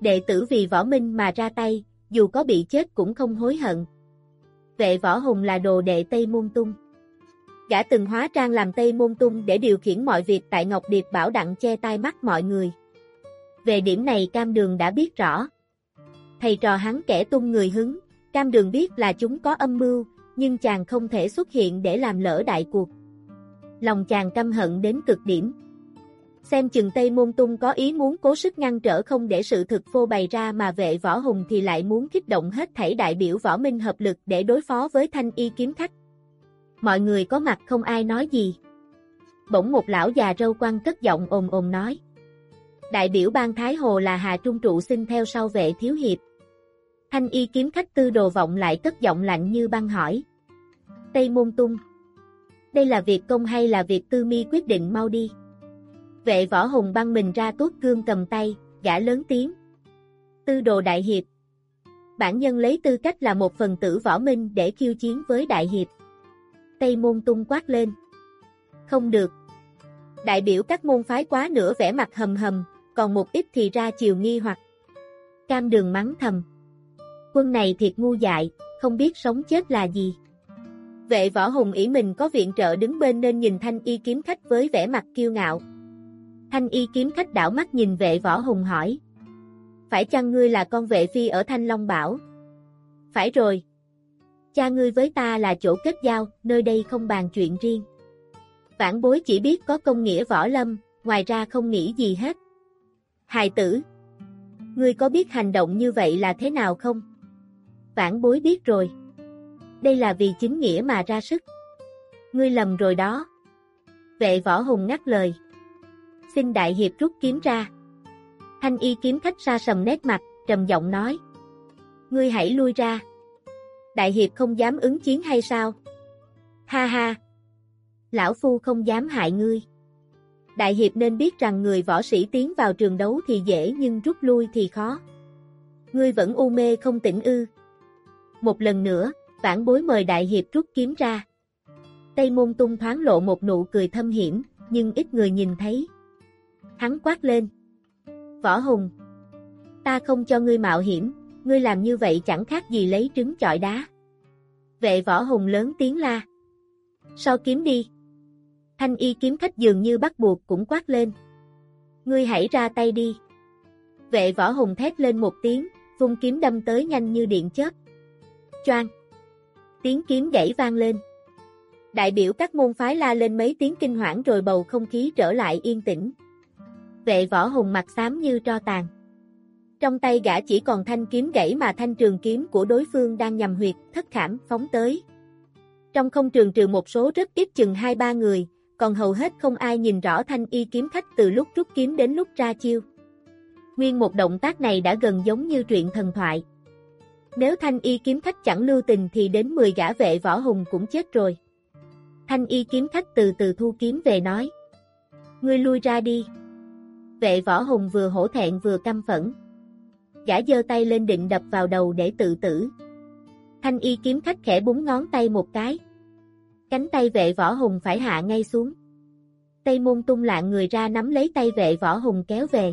Đệ tử vì võ minh mà ra tay, dù có bị chết cũng không hối hận. Vệ võ hùng là đồ đệ Tây Môn Tung. Gã từng hóa trang làm Tây Môn Tung để điều khiển mọi việc tại Ngọc Điệp bảo đặng che tai mắt mọi người. Về điểm này Cam Đường đã biết rõ. Thầy trò hắn kẻ tung người hứng, Cam Đường biết là chúng có âm mưu, nhưng chàng không thể xuất hiện để làm lỡ đại cuộc. Lòng chàng căm hận đến cực điểm. Xem chừng Tây Môn Tung có ý muốn cố sức ngăn trở không để sự thực phô bày ra mà vệ võ hùng thì lại muốn kích động hết thảy đại biểu võ minh hợp lực để đối phó với thanh y kiếm khách. Mọi người có mặt không ai nói gì. Bỗng một lão già râu quăng cất giọng ồn ồn nói. Đại biểu ban Thái Hồ là Hà Trung Trụ xin theo sau vệ thiếu hiệp. Thanh y kiếm khách tư đồ vọng lại cất giọng lạnh như băng hỏi. Tây Môn Tung. Đây là việc công hay là việc tư mi quyết định mau đi. Vệ võ hùng băng mình ra tốt cương cầm tay, gã lớn tiếng. Tư đồ đại hiệp. Bản nhân lấy tư cách là một phần tử võ minh để khiêu chiến với đại hiệp. Tây môn tung quát lên. Không được. Đại biểu các môn phái quá nửa vẻ mặt hầm hầm, còn một ít thì ra chiều nghi hoặc. Cam đường mắng thầm. Quân này thiệt ngu dại, không biết sống chết là gì. Vệ võ hùng ý mình có viện trợ đứng bên nên nhìn thanh y kiếm khách với vẻ mặt kiêu ngạo, Thanh y kiếm khách đảo mắt nhìn vệ võ hùng hỏi. Phải chăng ngươi là con vệ phi ở Thanh Long Bảo? Phải rồi. Cha ngươi với ta là chỗ kết giao, nơi đây không bàn chuyện riêng. Vãn bối chỉ biết có công nghĩa võ lâm, ngoài ra không nghĩ gì hết. Hài tử. Ngươi có biết hành động như vậy là thế nào không? Vãn bối biết rồi. Đây là vì chính nghĩa mà ra sức. Ngươi lầm rồi đó. Vệ võ hùng ngắt lời xin đại hiệp rút kiếm ra. Thanh y kiếm khách ra sầm nét mặt, trầm giọng nói. Ngươi hãy lui ra. Đại hiệp không dám ứng chiến hay sao? Ha ha! Lão Phu không dám hại ngươi. Đại hiệp nên biết rằng người võ sĩ tiến vào trường đấu thì dễ nhưng rút lui thì khó. Ngươi vẫn u mê không tỉnh ư. Một lần nữa, vãn bối mời đại hiệp rút kiếm ra. Tây môn tung thoáng lộ một nụ cười thâm hiểm, nhưng ít người nhìn thấy. Hắn quát lên. Võ Hùng. Ta không cho ngươi mạo hiểm, ngươi làm như vậy chẳng khác gì lấy trứng chọi đá. Vệ Võ Hùng lớn tiếng la. Sao kiếm đi? Thanh y kiếm khách dường như bắt buộc cũng quát lên. Ngươi hãy ra tay đi. Vệ Võ Hùng thét lên một tiếng, vung kiếm đâm tới nhanh như điện chớp. Choang. Tiếng kiếm gãy vang lên. Đại biểu các môn phái la lên mấy tiếng kinh hoảng rồi bầu không khí trở lại yên tĩnh vệ võ hùng mặt xám như tro tàn. Trong tay gã chỉ còn thanh kiếm gãy mà thanh trường kiếm của đối phương đang nhằm huyệt, thất khảm, phóng tới. Trong không trường trừ một số rất ít chừng hai ba người, còn hầu hết không ai nhìn rõ thanh y kiếm khách từ lúc rút kiếm đến lúc ra chiêu. Nguyên một động tác này đã gần giống như truyện thần thoại. Nếu thanh y kiếm khách chẳng lưu tình thì đến 10 gã vệ võ hùng cũng chết rồi. Thanh y kiếm khách từ từ thu kiếm về nói. Ngươi lui ra đi. Vệ võ hùng vừa hổ thẹn vừa căm phẫn. Gã giơ tay lên định đập vào đầu để tự tử. Thanh y kiếm khách khẽ búng ngón tay một cái. Cánh tay vệ võ hùng phải hạ ngay xuống. Tây môn tung lạng người ra nắm lấy tay vệ võ hùng kéo về.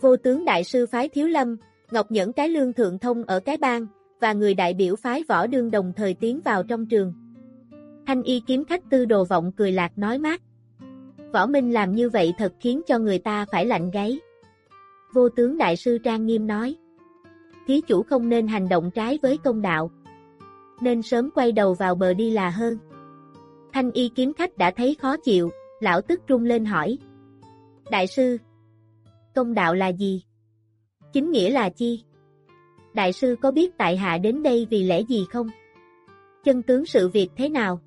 Vô tướng đại sư phái thiếu lâm, Ngọc Nhẫn cái lương thượng thông ở cái bang, và người đại biểu phái võ đương đồng thời tiến vào trong trường. Thanh y kiếm khách tư đồ vọng cười lạc nói mát. Võ Minh làm như vậy thật khiến cho người ta phải lạnh gáy. Vô tướng đại sư Trang Nghiêm nói. Thí chủ không nên hành động trái với công đạo. Nên sớm quay đầu vào bờ đi là hơn. Thanh y kiếm khách đã thấy khó chịu, lão tức trung lên hỏi. Đại sư, công đạo là gì? Chính nghĩa là chi? Đại sư có biết tại hạ đến đây vì lẽ gì không? Chân tướng sự việc thế nào?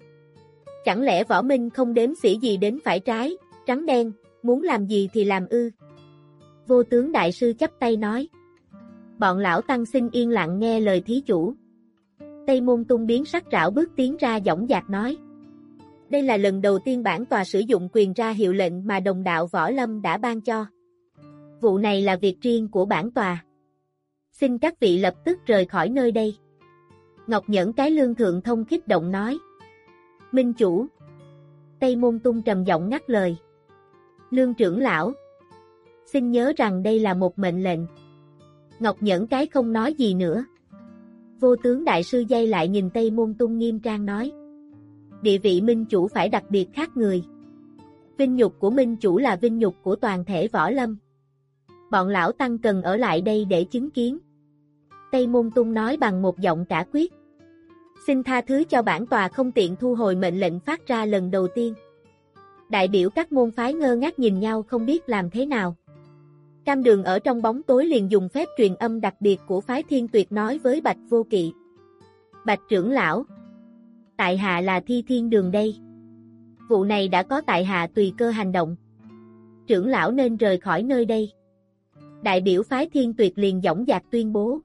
Chẳng lẽ võ minh không đếm xỉ gì đến phải trái, trắng đen, muốn làm gì thì làm ư? Vô tướng đại sư chấp tay nói. Bọn lão tăng xin yên lặng nghe lời thí chủ. Tây Môn Tung biến sắc rảo bước tiến ra dõng dạc nói. Đây là lần đầu tiên bản tòa sử dụng quyền ra hiệu lệnh mà đồng đạo Võ Lâm đã ban cho. Vụ này là việc riêng của bản tòa. Xin các vị lập tức rời khỏi nơi đây. Ngọc Nhẫn cái lương thượng thông kích động nói. Minh chủ. Tây Môn Tung trầm giọng ngắt lời. Lương trưởng lão. Xin nhớ rằng đây là một mệnh lệnh. Ngọc Nhẫn cái không nói gì nữa. Vô tướng đại sư dây lại nhìn Tây Môn Tung nghiêm trang nói. Địa vị minh chủ phải đặc biệt khác người. Vinh nhục của minh chủ là vinh nhục của toàn thể võ lâm. Bọn lão tăng cần ở lại đây để chứng kiến. Tây Môn Tung nói bằng một giọng cả quyết. Xin tha thứ cho bản tòa không tiện thu hồi mệnh lệnh phát ra lần đầu tiên. Đại biểu các môn phái ngơ ngác nhìn nhau không biết làm thế nào. Cam đường ở trong bóng tối liền dùng phép truyền âm đặc biệt của phái thiên tuyệt nói với Bạch Vô Kỵ. Bạch trưởng lão. Tại hạ là thi thiên đường đây. Vụ này đã có tại hạ tùy cơ hành động. Trưởng lão nên rời khỏi nơi đây. Đại biểu phái thiên tuyệt liền dõng dạc tuyên bố.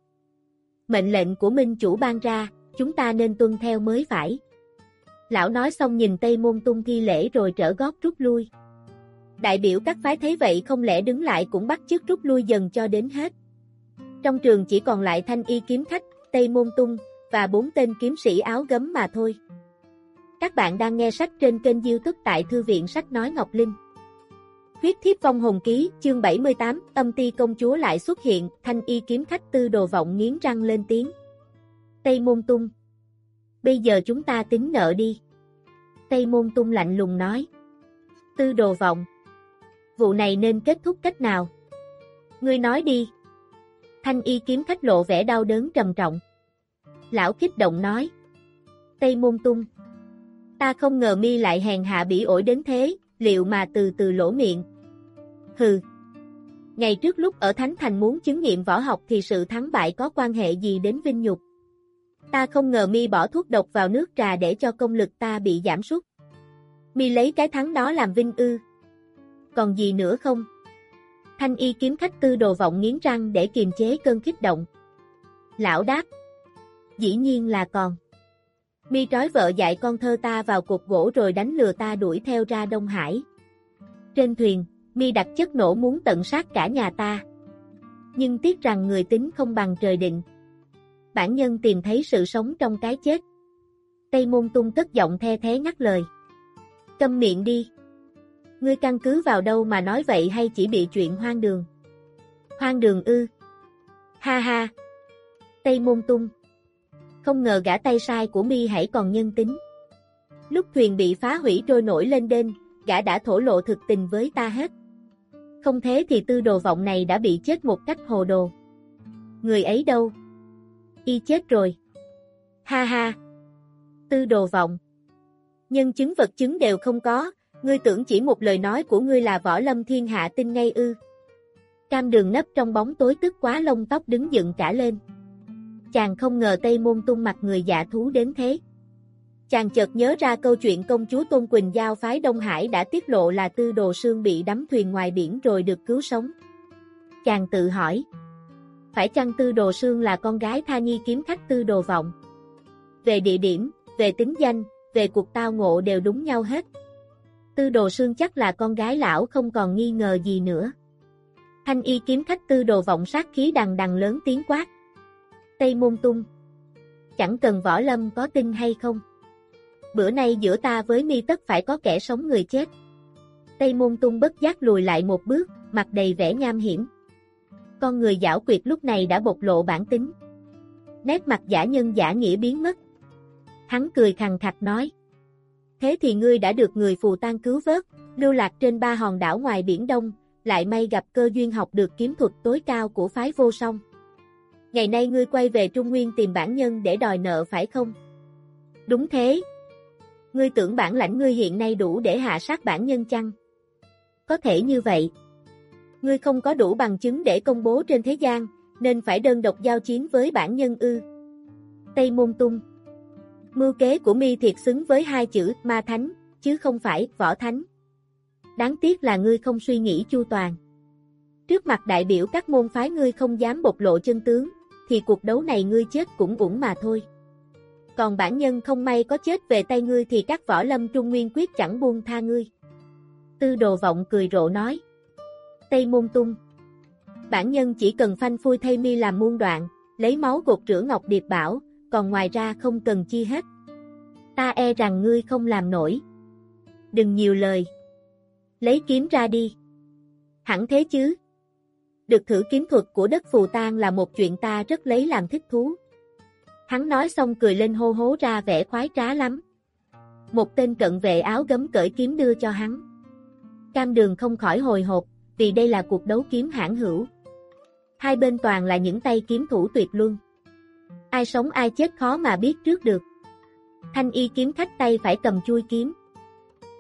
Mệnh lệnh của minh chủ ban ra, chúng ta nên tuân theo mới phải. Lão nói xong nhìn Tây Môn Tung thi lễ rồi trở gót rút lui. Đại biểu các phái thấy vậy không lẽ đứng lại cũng bắt chước rút lui dần cho đến hết. Trong trường chỉ còn lại thanh y kiếm khách, Tây Môn Tung, và bốn tên kiếm sĩ áo gấm mà thôi. Các bạn đang nghe sách trên kênh youtube tại Thư viện Sách Nói Ngọc Linh. Huyết thiếp vong hồn ký, chương 78, âm ti công chúa lại xuất hiện, thanh y kiếm khách tư đồ vọng nghiến răng lên tiếng. Tây Môn Tung. Bây giờ chúng ta tính nợ đi. Tây Môn Tung lạnh lùng nói. Tư đồ vọng. Vụ này nên kết thúc cách nào? Ngươi nói đi. Thanh y kiếm khách lộ vẻ đau đớn trầm trọng. Lão kích động nói. Tây Môn Tung. Ta không ngờ mi lại hèn hạ bỉ ổi đến thế, liệu mà từ từ lỗ miệng. Hừ. Ngày trước lúc ở Thánh Thành muốn chứng nghiệm võ học thì sự thắng bại có quan hệ gì đến vinh nhục. Ta không ngờ mi bỏ thuốc độc vào nước trà để cho công lực ta bị giảm sút. Mi lấy cái thắng đó làm vinh ư. Còn gì nữa không? Thanh y kiếm khách tư đồ vọng nghiến răng để kiềm chế cơn kích động. Lão đáp. Dĩ nhiên là còn. Mi trói vợ dạy con thơ ta vào cột gỗ rồi đánh lừa ta đuổi theo ra Đông Hải. Trên thuyền, Mi đặt chất nổ muốn tận sát cả nhà ta. Nhưng tiếc rằng người tính không bằng trời định. Bản nhân tìm thấy sự sống trong cái chết. Tây môn tung cất giọng the thế ngắt lời. Câm miệng đi. Ngươi căn cứ vào đâu mà nói vậy hay chỉ bị chuyện hoang đường? Hoang đường ư? Ha ha! Tây môn tung không ngờ gã tay sai của mi hãy còn nhân tính. Lúc thuyền bị phá hủy trôi nổi lên đên, gã đã thổ lộ thực tình với ta hết. Không thế thì tư đồ vọng này đã bị chết một cách hồ đồ. Người ấy đâu? Y chết rồi. Ha ha. Tư đồ vọng. Nhân chứng vật chứng đều không có, ngươi tưởng chỉ một lời nói của ngươi là võ lâm thiên hạ tin ngay ư. Cam đường nấp trong bóng tối tức quá lông tóc đứng dựng cả lên. Chàng không ngờ Tây Môn tung mặt người dạ thú đến thế. Chàng chợt nhớ ra câu chuyện công chúa Tôn Quỳnh Giao phái Đông Hải đã tiết lộ là tư đồ sương bị đắm thuyền ngoài biển rồi được cứu sống. Chàng tự hỏi. Phải chăng tư đồ sương là con gái tha nhi kiếm khách tư đồ vọng? Về địa điểm, về tính danh, về cuộc tao ngộ đều đúng nhau hết. Tư đồ sương chắc là con gái lão không còn nghi ngờ gì nữa. Thanh y kiếm khách tư đồ vọng sát khí đằng đằng lớn tiếng quát. Tây Môn Tung. Chẳng cần võ lâm có tin hay không. Bữa nay giữa ta với mi tất phải có kẻ sống người chết. Tây Môn Tung bất giác lùi lại một bước, mặt đầy vẻ nham hiểm. Con người giảo quyệt lúc này đã bộc lộ bản tính. Nét mặt giả nhân giả nghĩa biến mất. Hắn cười khằng khặc nói. Thế thì ngươi đã được người phù tan cứu vớt, lưu lạc trên ba hòn đảo ngoài biển Đông, lại may gặp cơ duyên học được kiếm thuật tối cao của phái vô song. Ngày nay ngươi quay về Trung Nguyên tìm bản nhân để đòi nợ phải không? Đúng thế. Ngươi tưởng bản lãnh ngươi hiện nay đủ để hạ sát bản nhân chăng? Có thể như vậy. Ngươi không có đủ bằng chứng để công bố trên thế gian, nên phải đơn độc giao chiến với bản nhân ư. Tây Môn Tung Mưu kế của mi thiệt xứng với hai chữ ma thánh, chứ không phải võ thánh. Đáng tiếc là ngươi không suy nghĩ chu toàn. Trước mặt đại biểu các môn phái ngươi không dám bộc lộ chân tướng, thì cuộc đấu này ngươi chết cũng ủng mà thôi. Còn bản nhân không may có chết về tay ngươi thì các võ lâm trung nguyên quyết chẳng buông tha ngươi. Tư đồ vọng cười rộ nói. Tây môn tung. Bản nhân chỉ cần phanh phui thay mi làm muôn đoạn, lấy máu gột rửa Ngọc Điệp Bảo, còn ngoài ra không cần chi hết. Ta e rằng ngươi không làm nổi. Đừng nhiều lời. Lấy kiếm ra đi. Hẳn thế chứ. Được thử kiếm thuật của đất phù tang là một chuyện ta rất lấy làm thích thú. Hắn nói xong cười lên hô hố ra vẻ khoái trá lắm. Một tên cận vệ áo gấm cởi kiếm đưa cho hắn. Cam đường không khỏi hồi hộp, vì đây là cuộc đấu kiếm hãn hữu. Hai bên toàn là những tay kiếm thủ tuyệt luân. Ai sống ai chết khó mà biết trước được. Thanh y kiếm khách tay phải cầm chui kiếm.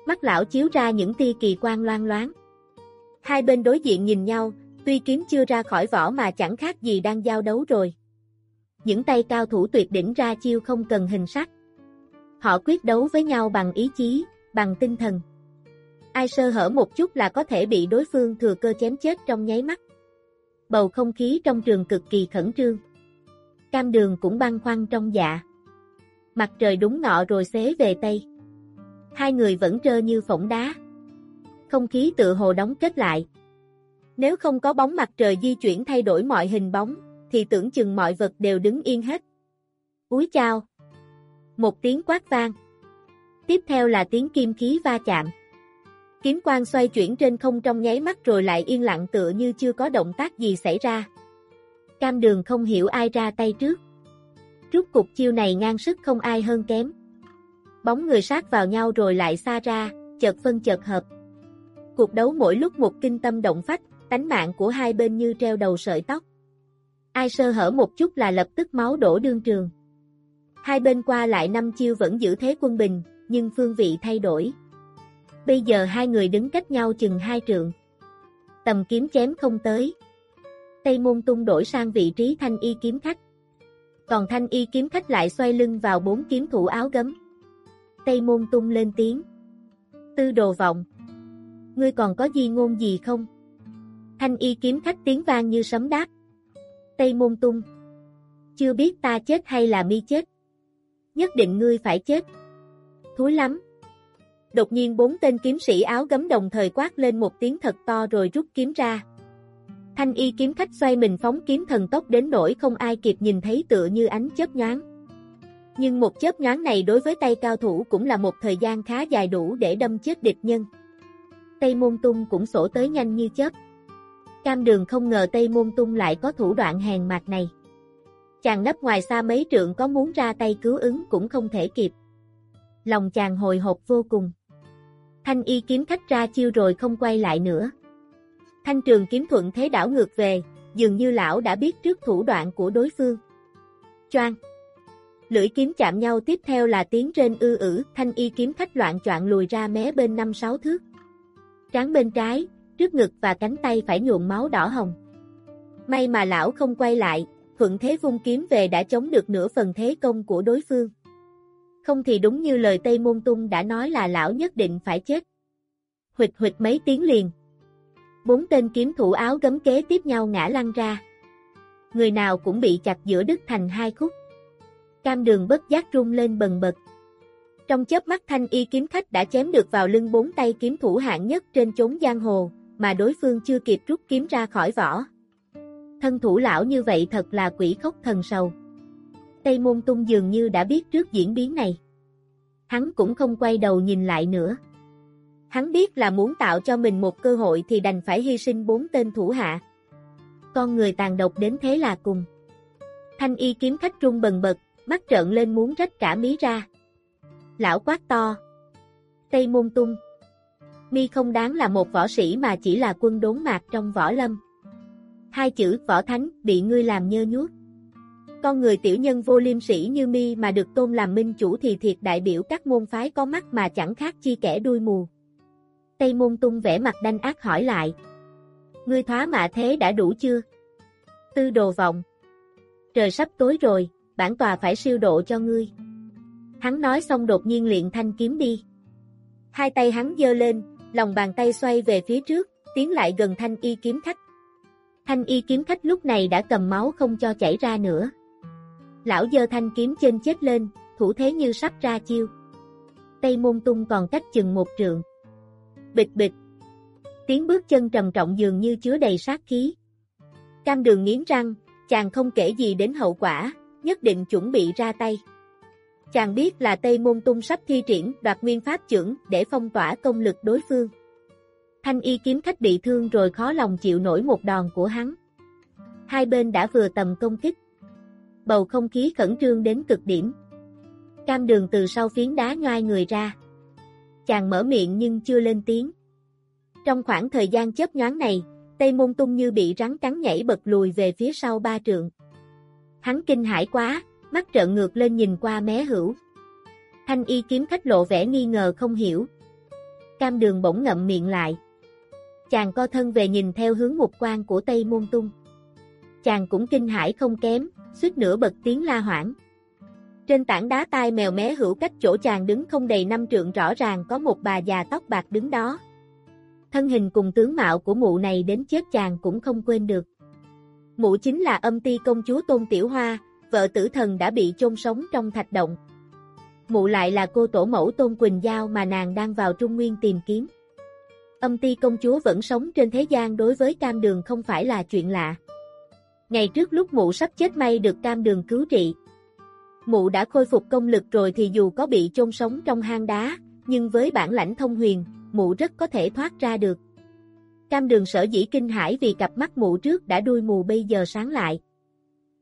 Mắt lão chiếu ra những tia kỳ quan loan loáng. Hai bên đối diện nhìn nhau, tuy kiếm chưa ra khỏi vỏ mà chẳng khác gì đang giao đấu rồi. Những tay cao thủ tuyệt đỉnh ra chiêu không cần hình sắc. Họ quyết đấu với nhau bằng ý chí, bằng tinh thần. Ai sơ hở một chút là có thể bị đối phương thừa cơ chém chết trong nháy mắt. Bầu không khí trong trường cực kỳ khẩn trương. Cam đường cũng băng khoăn trong dạ. Mặt trời đúng ngọ rồi xế về Tây. Hai người vẫn trơ như phỏng đá. Không khí tự hồ đóng kết lại. Nếu không có bóng mặt trời di chuyển thay đổi mọi hình bóng, thì tưởng chừng mọi vật đều đứng yên hết. Úi chao! Một tiếng quát vang. Tiếp theo là tiếng kim khí va chạm. Kiếm quang xoay chuyển trên không trong nháy mắt rồi lại yên lặng tựa như chưa có động tác gì xảy ra. Cam đường không hiểu ai ra tay trước. Rút cục chiêu này ngang sức không ai hơn kém. Bóng người sát vào nhau rồi lại xa ra, chợt phân chợt hợp. Cuộc đấu mỗi lúc một kinh tâm động phách, tánh mạng của hai bên như treo đầu sợi tóc. Ai sơ hở một chút là lập tức máu đổ đương trường. Hai bên qua lại năm chiêu vẫn giữ thế quân bình, nhưng phương vị thay đổi. Bây giờ hai người đứng cách nhau chừng hai trượng. Tầm kiếm chém không tới. Tây môn tung đổi sang vị trí thanh y kiếm khách. Còn thanh y kiếm khách lại xoay lưng vào bốn kiếm thủ áo gấm. Tây môn tung lên tiếng. Tư đồ vọng. Ngươi còn có gì ngôn gì không? Thanh y kiếm khách tiếng vang như sấm đáp. Tây môn tung. Chưa biết ta chết hay là mi chết. Nhất định ngươi phải chết. Thúi lắm. Đột nhiên bốn tên kiếm sĩ áo gấm đồng thời quát lên một tiếng thật to rồi rút kiếm ra. Thanh y kiếm khách xoay mình phóng kiếm thần tốc đến nỗi không ai kịp nhìn thấy tựa như ánh chớp nhoáng. Nhưng một chớp nhoáng này đối với tay cao thủ cũng là một thời gian khá dài đủ để đâm chết địch nhân. Tây Môn Tung cũng sổ tới nhanh như chớp. Cam đường không ngờ Tây Môn Tung lại có thủ đoạn hèn mạc này. Chàng nấp ngoài xa mấy trượng có muốn ra tay cứu ứng cũng không thể kịp. Lòng chàng hồi hộp vô cùng. Thanh y kiếm khách ra chiêu rồi không quay lại nữa. Thanh trường kiếm thuận thế đảo ngược về, dường như lão đã biết trước thủ đoạn của đối phương. Choang! Lưỡi kiếm chạm nhau tiếp theo là tiếng trên ư ử, thanh y kiếm khách loạn choạng lùi ra mé bên năm sáu thước. Tráng bên trái, trước ngực và cánh tay phải nhuộm máu đỏ hồng. May mà lão không quay lại, thuận thế vung kiếm về đã chống được nửa phần thế công của đối phương. Không thì đúng như lời Tây Môn Tung đã nói là lão nhất định phải chết. Huỵch huỵch mấy tiếng liền. Bốn tên kiếm thủ áo gấm kế tiếp nhau ngã lăn ra. Người nào cũng bị chặt giữa đứt thành hai khúc. Cam đường bất giác rung lên bần bật. Trong chớp mắt thanh y kiếm khách đã chém được vào lưng bốn tay kiếm thủ hạng nhất trên chốn giang hồ, mà đối phương chưa kịp rút kiếm ra khỏi vỏ. Thân thủ lão như vậy thật là quỷ khốc thần sầu. Tây Môn Tung dường như đã biết trước diễn biến này. Hắn cũng không quay đầu nhìn lại nữa. Hắn biết là muốn tạo cho mình một cơ hội thì đành phải hy sinh bốn tên thủ hạ. Con người tàn độc đến thế là cùng. Thanh y kiếm khách trung bần bật, mắt trợn lên muốn rách cả mí ra. Lão quát to. Tây Môn Tung. Mi không đáng là một võ sĩ mà chỉ là quân đốn mạc trong võ lâm. Hai chữ võ thánh bị ngươi làm nhơ nhuốc. Con người tiểu nhân vô liêm sĩ như mi mà được tôn làm minh chủ thì thiệt đại biểu các môn phái có mắt mà chẳng khác chi kẻ đuôi mù. Tây môn tung vẻ mặt đanh ác hỏi lại. Ngươi thoá mạ thế đã đủ chưa? Tư đồ vọng. Trời sắp tối rồi, bản tòa phải siêu độ cho ngươi. Hắn nói xong đột nhiên liền thanh kiếm đi. Hai tay hắn giơ lên, lòng bàn tay xoay về phía trước, tiến lại gần thanh y kiếm khách. Thanh y kiếm khách lúc này đã cầm máu không cho chảy ra nữa. Lão dơ thanh kiếm trên chết lên, thủ thế như sắp ra chiêu. Tây môn tung còn cách chừng một trượng. Bịch bịch. Tiếng bước chân trầm trọng dường như chứa đầy sát khí. Cam đường nghiến răng, chàng không kể gì đến hậu quả, nhất định chuẩn bị ra tay. Chàng biết là Tây Môn Tung sắp thi triển đoạt nguyên pháp trưởng để phong tỏa công lực đối phương. Thanh y kiếm khách bị thương rồi khó lòng chịu nổi một đòn của hắn. Hai bên đã vừa tầm công kích. Bầu không khí khẩn trương đến cực điểm. Cam đường từ sau phiến đá nhoai người ra. Chàng mở miệng nhưng chưa lên tiếng. Trong khoảng thời gian chớp nhoáng này, Tây Môn Tung như bị rắn cắn nhảy bật lùi về phía sau ba trượng. Hắn kinh hãi quá, mắt trợn ngược lên nhìn qua mé hữu. Thanh y kiếm khách lộ vẻ nghi ngờ không hiểu. Cam đường bỗng ngậm miệng lại. Chàng co thân về nhìn theo hướng mục quan của Tây Môn Tung. Chàng cũng kinh hãi không kém, suýt nửa bật tiếng la hoảng. Trên tảng đá tai mèo mé hữu cách chỗ chàng đứng không đầy năm trượng rõ ràng có một bà già tóc bạc đứng đó. Thân hình cùng tướng mạo của mụ này đến chết chàng cũng không quên được. Mụ chính là âm ti công chúa Tôn Tiểu Hoa, vợ tử thần đã bị chôn sống trong thạch động. Mụ lại là cô tổ mẫu Tôn Quỳnh Giao mà nàng đang vào Trung Nguyên tìm kiếm. Âm ti công chúa vẫn sống trên thế gian đối với cam đường không phải là chuyện lạ. Ngày trước lúc mụ sắp chết may được cam đường cứu trị. Mụ đã khôi phục công lực rồi thì dù có bị chôn sống trong hang đá, nhưng với bản lãnh thông huyền, mụ rất có thể thoát ra được. Cam đường sở dĩ kinh hãi vì cặp mắt mụ trước đã đuôi mù bây giờ sáng lại.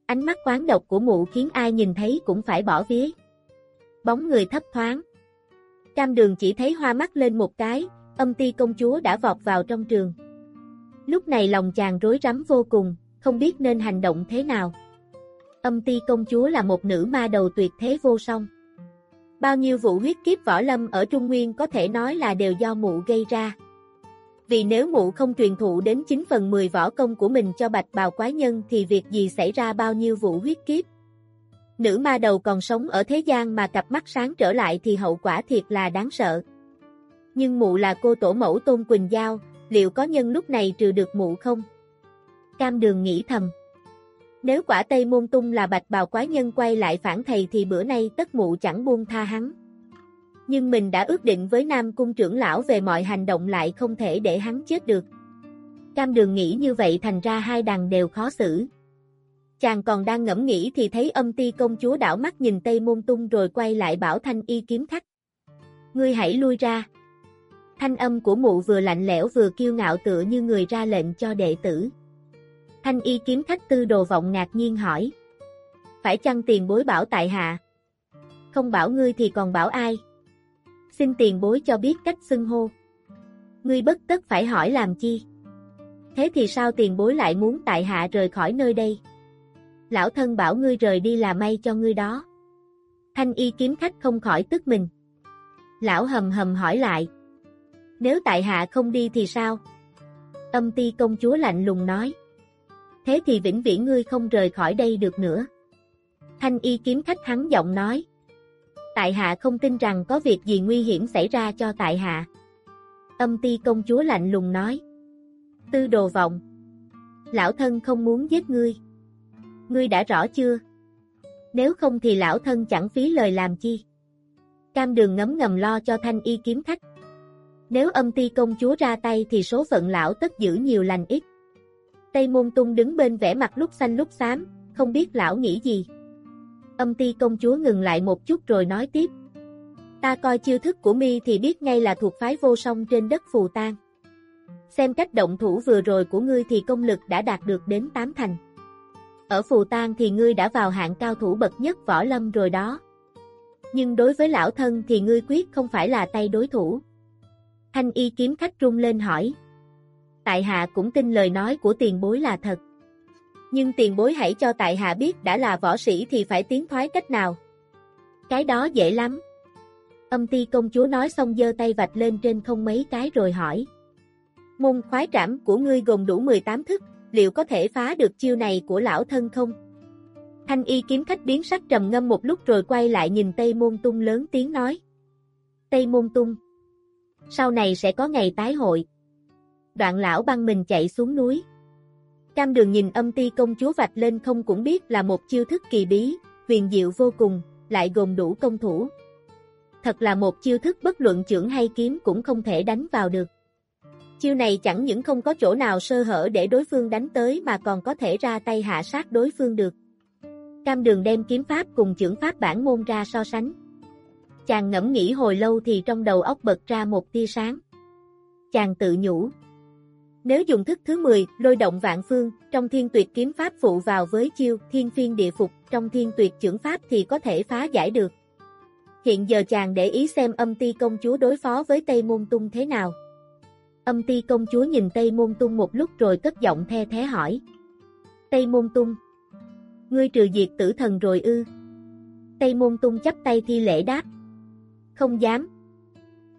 Ánh mắt quán độc của mụ khiến ai nhìn thấy cũng phải bỏ vía. Bóng người thấp thoáng. Cam đường chỉ thấy hoa mắt lên một cái, âm ti công chúa đã vọt vào trong trường. Lúc này lòng chàng rối rắm vô cùng, không biết nên hành động thế nào. Âm ti công chúa là một nữ ma đầu tuyệt thế vô song. Bao nhiêu vụ huyết kiếp võ lâm ở Trung Nguyên có thể nói là đều do mụ gây ra. Vì nếu mụ không truyền thụ đến 9 phần 10 võ công của mình cho bạch bào quái nhân thì việc gì xảy ra bao nhiêu vụ huyết kiếp. Nữ ma đầu còn sống ở thế gian mà cặp mắt sáng trở lại thì hậu quả thiệt là đáng sợ. Nhưng mụ là cô tổ mẫu Tôn Quỳnh Giao, liệu có nhân lúc này trừ được mụ không? Cam đường nghĩ thầm. Nếu quả Tây Môn Tung là bạch bào quái nhân quay lại phản thầy thì bữa nay tất mụ chẳng buông tha hắn. Nhưng mình đã ước định với Nam Cung trưởng lão về mọi hành động lại không thể để hắn chết được. Cam đường nghĩ như vậy thành ra hai đằng đều khó xử. Chàng còn đang ngẫm nghĩ thì thấy âm ti công chúa đảo mắt nhìn Tây Môn Tung rồi quay lại bảo thanh y kiếm khách. Ngươi hãy lui ra. Thanh âm của mụ vừa lạnh lẽo vừa kiêu ngạo tựa như người ra lệnh cho đệ tử. Thanh y kiếm khách tư đồ vọng ngạc nhiên hỏi. Phải chăng tiền bối bảo tại hạ? Không bảo ngươi thì còn bảo ai? Xin tiền bối cho biết cách xưng hô. Ngươi bất tất phải hỏi làm chi? Thế thì sao tiền bối lại muốn tại hạ rời khỏi nơi đây? Lão thân bảo ngươi rời đi là may cho ngươi đó. Thanh y kiếm khách không khỏi tức mình. Lão hầm hầm hỏi lại. Nếu tại hạ không đi thì sao? Âm ti công chúa lạnh lùng nói thế thì vĩnh viễn ngươi không rời khỏi đây được nữa. Thanh y kiếm khách hắn giọng nói. Tại hạ không tin rằng có việc gì nguy hiểm xảy ra cho tại hạ. Âm ti công chúa lạnh lùng nói. Tư đồ vọng. Lão thân không muốn giết ngươi. Ngươi đã rõ chưa? Nếu không thì lão thân chẳng phí lời làm chi. Cam đường ngấm ngầm lo cho thanh y kiếm khách. Nếu âm ti công chúa ra tay thì số phận lão tất giữ nhiều lành ít. Tây Môn Tung đứng bên vẻ mặt lúc xanh lúc xám, không biết lão nghĩ gì. Âm ti công chúa ngừng lại một chút rồi nói tiếp. Ta coi chiêu thức của mi thì biết ngay là thuộc phái vô song trên đất phù tang. Xem cách động thủ vừa rồi của ngươi thì công lực đã đạt được đến tám thành. Ở phù tang thì ngươi đã vào hạng cao thủ bậc nhất võ lâm rồi đó. Nhưng đối với lão thân thì ngươi quyết không phải là tay đối thủ. Thanh y kiếm khách rung lên hỏi tại hạ cũng tin lời nói của tiền bối là thật. Nhưng tiền bối hãy cho tại hạ biết đã là võ sĩ thì phải tiến thoái cách nào. Cái đó dễ lắm. Âm ti công chúa nói xong giơ tay vạch lên trên không mấy cái rồi hỏi. Môn khoái trảm của ngươi gồm đủ 18 thức, liệu có thể phá được chiêu này của lão thân không? Thanh y kiếm khách biến sắc trầm ngâm một lúc rồi quay lại nhìn Tây Môn Tung lớn tiếng nói. Tây Môn Tung. Sau này sẽ có ngày tái hội đoạn lão băng mình chạy xuống núi. Cam đường nhìn âm ti công chúa vạch lên không cũng biết là một chiêu thức kỳ bí, huyền diệu vô cùng, lại gồm đủ công thủ. Thật là một chiêu thức bất luận trưởng hay kiếm cũng không thể đánh vào được. Chiêu này chẳng những không có chỗ nào sơ hở để đối phương đánh tới mà còn có thể ra tay hạ sát đối phương được. Cam đường đem kiếm pháp cùng trưởng pháp bản môn ra so sánh. Chàng ngẫm nghĩ hồi lâu thì trong đầu óc bật ra một tia sáng. Chàng tự nhủ. Nếu dùng thức thứ 10, lôi động vạn phương, trong thiên tuyệt kiếm pháp phụ vào với chiêu thiên phiên địa phục, trong thiên tuyệt trưởng pháp thì có thể phá giải được. Hiện giờ chàng để ý xem âm ti công chúa đối phó với Tây Môn Tung thế nào. Âm ti công chúa nhìn Tây Môn Tung một lúc rồi cất giọng the thế hỏi. Tây Môn Tung. Ngươi trừ diệt tử thần rồi ư. Tây Môn Tung chấp tay thi lễ đáp. Không dám.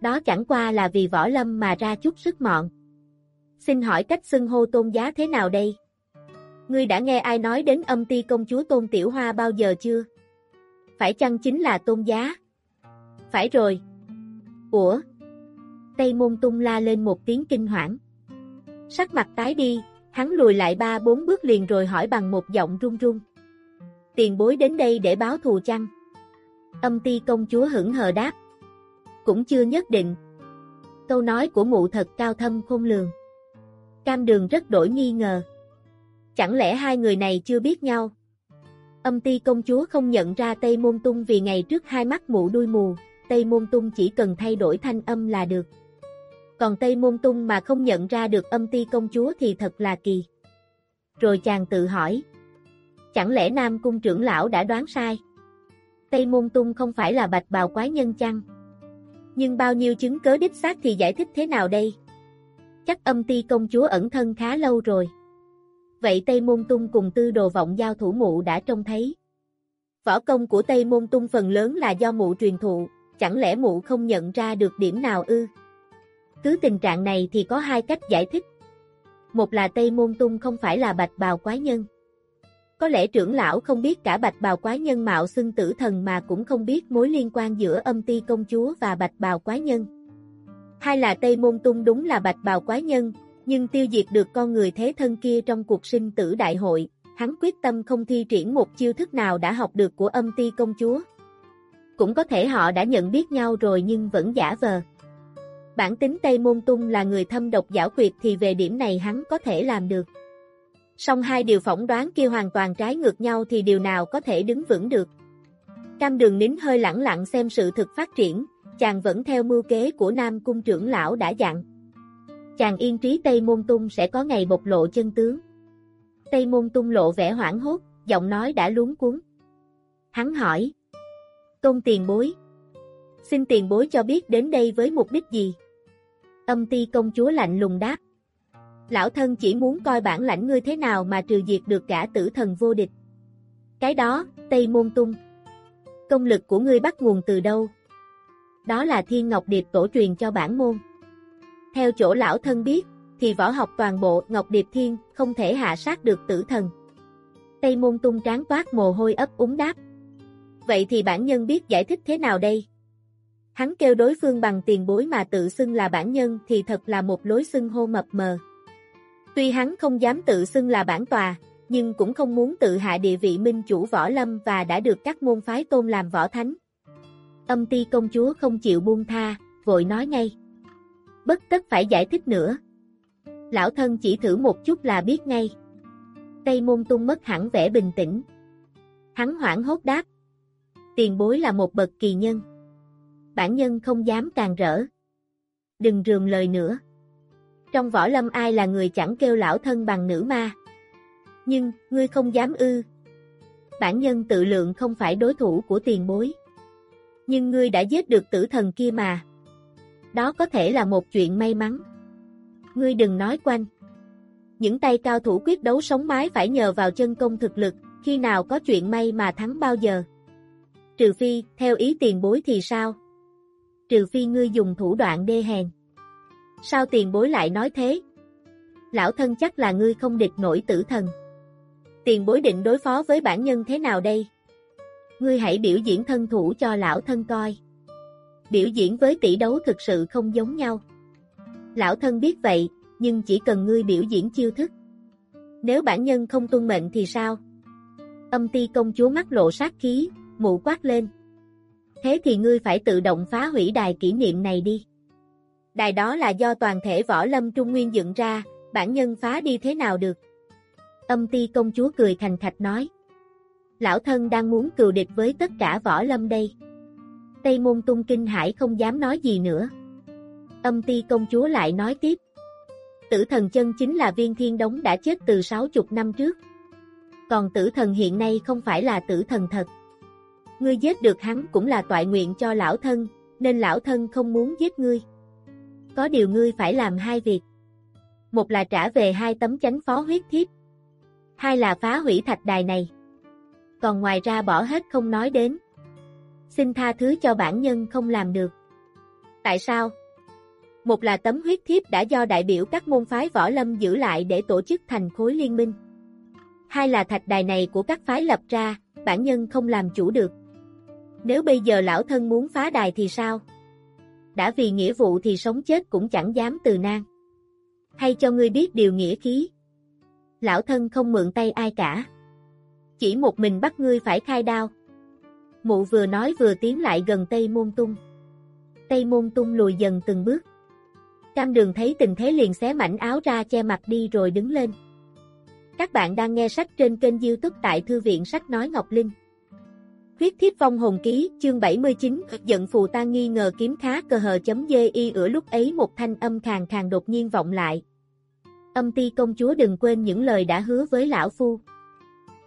Đó chẳng qua là vì võ lâm mà ra chút sức mọn. Xin hỏi cách xưng hô tôn giá thế nào đây? Ngươi đã nghe ai nói đến âm ti công chúa tôn tiểu hoa bao giờ chưa? Phải chăng chính là tôn giá? Phải rồi. Ủa? Tây môn tung la lên một tiếng kinh hoảng. Sắc mặt tái đi, hắn lùi lại ba bốn bước liền rồi hỏi bằng một giọng run run. Tiền bối đến đây để báo thù chăng? Âm ti công chúa hững hờ đáp. Cũng chưa nhất định. Câu nói của mụ thật cao thâm khôn lường. Cam đường rất đổi nghi ngờ. Chẳng lẽ hai người này chưa biết nhau? Âm ti công chúa không nhận ra Tây Môn Tung vì ngày trước hai mắt mụ đuôi mù, Tây Môn Tung chỉ cần thay đổi thanh âm là được. Còn Tây Môn Tung mà không nhận ra được âm ti công chúa thì thật là kỳ. Rồi chàng tự hỏi. Chẳng lẽ Nam Cung trưởng lão đã đoán sai? Tây Môn Tung không phải là bạch bào quái nhân chăng? Nhưng bao nhiêu chứng cớ đích xác thì giải thích thế nào đây? Chắc âm ti công chúa ẩn thân khá lâu rồi. Vậy Tây Môn Tung cùng tư đồ vọng giao thủ mụ đã trông thấy. Võ công của Tây Môn Tung phần lớn là do mụ truyền thụ, chẳng lẽ mụ không nhận ra được điểm nào ư? Cứ tình trạng này thì có hai cách giải thích. Một là Tây Môn Tung không phải là bạch bào quái nhân. Có lẽ trưởng lão không biết cả bạch bào quái nhân mạo xưng tử thần mà cũng không biết mối liên quan giữa âm ti công chúa và bạch bào quái nhân. Hai là Tây Môn Tung đúng là bạch bào quái nhân, nhưng tiêu diệt được con người thế thân kia trong cuộc sinh tử đại hội, hắn quyết tâm không thi triển một chiêu thức nào đã học được của âm ti công chúa. Cũng có thể họ đã nhận biết nhau rồi nhưng vẫn giả vờ. Bản tính Tây Môn Tung là người thâm độc giảo quyệt thì về điểm này hắn có thể làm được. Song hai điều phỏng đoán kia hoàn toàn trái ngược nhau thì điều nào có thể đứng vững được. Cam đường nín hơi lặng lặng xem sự thực phát triển, chàng vẫn theo mưu kế của Nam Cung trưởng lão đã dặn. Chàng yên trí Tây Môn Tung sẽ có ngày bộc lộ chân tướng. Tây Môn Tung lộ vẻ hoảng hốt, giọng nói đã luống cuốn. Hắn hỏi. Công tiền bối. Xin tiền bối cho biết đến đây với mục đích gì? Âm ti công chúa lạnh lùng đáp. Lão thân chỉ muốn coi bản lãnh ngươi thế nào mà trừ diệt được cả tử thần vô địch. Cái đó, Tây Môn Tung. Công lực của ngươi bắt nguồn từ đâu? Đó là Thiên Ngọc Điệp tổ truyền cho bản môn. Theo chỗ lão thân biết, thì võ học toàn bộ Ngọc Điệp Thiên không thể hạ sát được tử thần. Tây Môn Tung tráng toát mồ hôi ấp úng đáp. Vậy thì bản nhân biết giải thích thế nào đây? Hắn kêu đối phương bằng tiền bối mà tự xưng là bản nhân thì thật là một lối xưng hô mập mờ. Tuy hắn không dám tự xưng là bản tòa, nhưng cũng không muốn tự hạ địa vị minh chủ võ lâm và đã được các môn phái tôn làm võ thánh. Âm ti công chúa không chịu buông tha, vội nói ngay. Bất tất phải giải thích nữa. Lão thân chỉ thử một chút là biết ngay. Tây môn tung mất hẳn vẻ bình tĩnh. Hắn hoảng hốt đáp. Tiền bối là một bậc kỳ nhân. Bản nhân không dám càng rỡ. Đừng rườm lời nữa. Trong võ lâm ai là người chẳng kêu lão thân bằng nữ ma. Nhưng, ngươi không dám ư. Bản nhân tự lượng không phải đối thủ của tiền bối. Nhưng ngươi đã giết được tử thần kia mà. Đó có thể là một chuyện may mắn. Ngươi đừng nói quanh. Những tay cao thủ quyết đấu sống mái phải nhờ vào chân công thực lực, khi nào có chuyện may mà thắng bao giờ. Trừ phi, theo ý tiền bối thì sao? Trừ phi ngươi dùng thủ đoạn đê hèn. Sao tiền bối lại nói thế? Lão thân chắc là ngươi không địch nổi tử thần. Tiền bối định đối phó với bản nhân thế nào đây? Ngươi hãy biểu diễn thân thủ cho lão thân coi. Biểu diễn với tỷ đấu thực sự không giống nhau. Lão thân biết vậy, nhưng chỉ cần ngươi biểu diễn chiêu thức. Nếu bản nhân không tuân mệnh thì sao? Âm ti công chúa mắt lộ sát khí, mụ quát lên, Thế thì ngươi phải tự động phá hủy đài kỷ niệm này đi. Đài đó là do toàn thể võ lâm trung nguyên dựng ra, bản nhân phá đi thế nào được. Âm ti công chúa cười thành thạch nói. Lão thân đang muốn cừu địch với tất cả võ lâm đây. Tây môn tung kinh hải không dám nói gì nữa. Âm ti công chúa lại nói tiếp. Tử thần chân chính là viên thiên đống đã chết từ 60 năm trước. Còn tử thần hiện nay không phải là tử thần thật. Ngươi giết được hắn cũng là tọa nguyện cho lão thân, nên lão thân không muốn giết ngươi. Có điều ngươi phải làm hai việc. Một là trả về hai tấm chánh phó huyết thiếp. Hai là phá hủy thạch đài này. Còn ngoài ra bỏ hết không nói đến. Xin tha thứ cho bản nhân không làm được. Tại sao? Một là tấm huyết thiếp đã do đại biểu các môn phái võ lâm giữ lại để tổ chức thành khối liên minh. Hai là thạch đài này của các phái lập ra, bản nhân không làm chủ được. Nếu bây giờ lão thân muốn phá đài thì sao? Đã vì nghĩa vụ thì sống chết cũng chẳng dám từ nan. Hay cho ngươi biết điều nghĩa khí. Lão thân không mượn tay ai cả. Chỉ một mình bắt ngươi phải khai đao. Mụ vừa nói vừa tiến lại gần Tây Môn Tung. Tây Môn Tung lùi dần từng bước. Cam đường thấy tình thế liền xé mảnh áo ra che mặt đi rồi đứng lên. Các bạn đang nghe sách trên kênh youtube tại Thư viện Sách Nói Ngọc Linh. Huyết thiếp vong hồn ký, chương 79, giận phù ta nghi ngờ kiếm khá cờ hờ chấm dê y ửa lúc ấy một thanh âm khàng khàng đột nhiên vọng lại. Âm ti công chúa đừng quên những lời đã hứa với lão phu.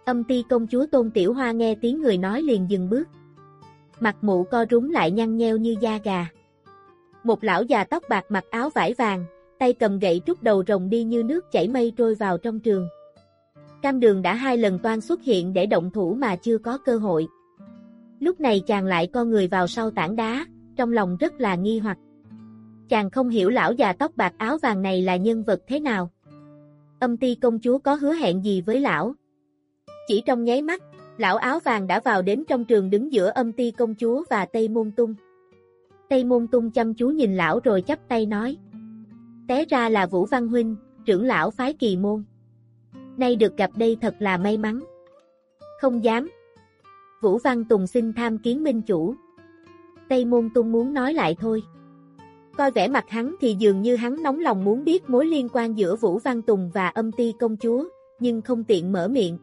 Âm ti công chúa tôn tiểu hoa nghe tiếng người nói liền dừng bước. Mặt mụ co rúm lại nhăn nheo như da gà. Một lão già tóc bạc mặc áo vải vàng, tay cầm gậy trúc đầu rồng đi như nước chảy mây trôi vào trong trường. Cam đường đã hai lần toan xuất hiện để động thủ mà chưa có cơ hội. Lúc này chàng lại co người vào sau tảng đá, trong lòng rất là nghi hoặc. Chàng không hiểu lão già tóc bạc áo vàng này là nhân vật thế nào. Âm ti công chúa có hứa hẹn gì với lão? Chỉ trong nháy mắt, lão áo vàng đã vào đến trong trường đứng giữa âm ti công chúa và Tây Môn Tung. Tây Môn Tung chăm chú nhìn lão rồi chắp tay nói. Té ra là Vũ Văn Huynh, trưởng lão phái kỳ môn. Nay được gặp đây thật là may mắn. Không dám. Vũ Văn Tùng xin tham kiến minh chủ. Tây Môn Tung muốn nói lại thôi. Coi vẻ mặt hắn thì dường như hắn nóng lòng muốn biết mối liên quan giữa Vũ Văn Tùng và âm ti công chúa, nhưng không tiện mở miệng.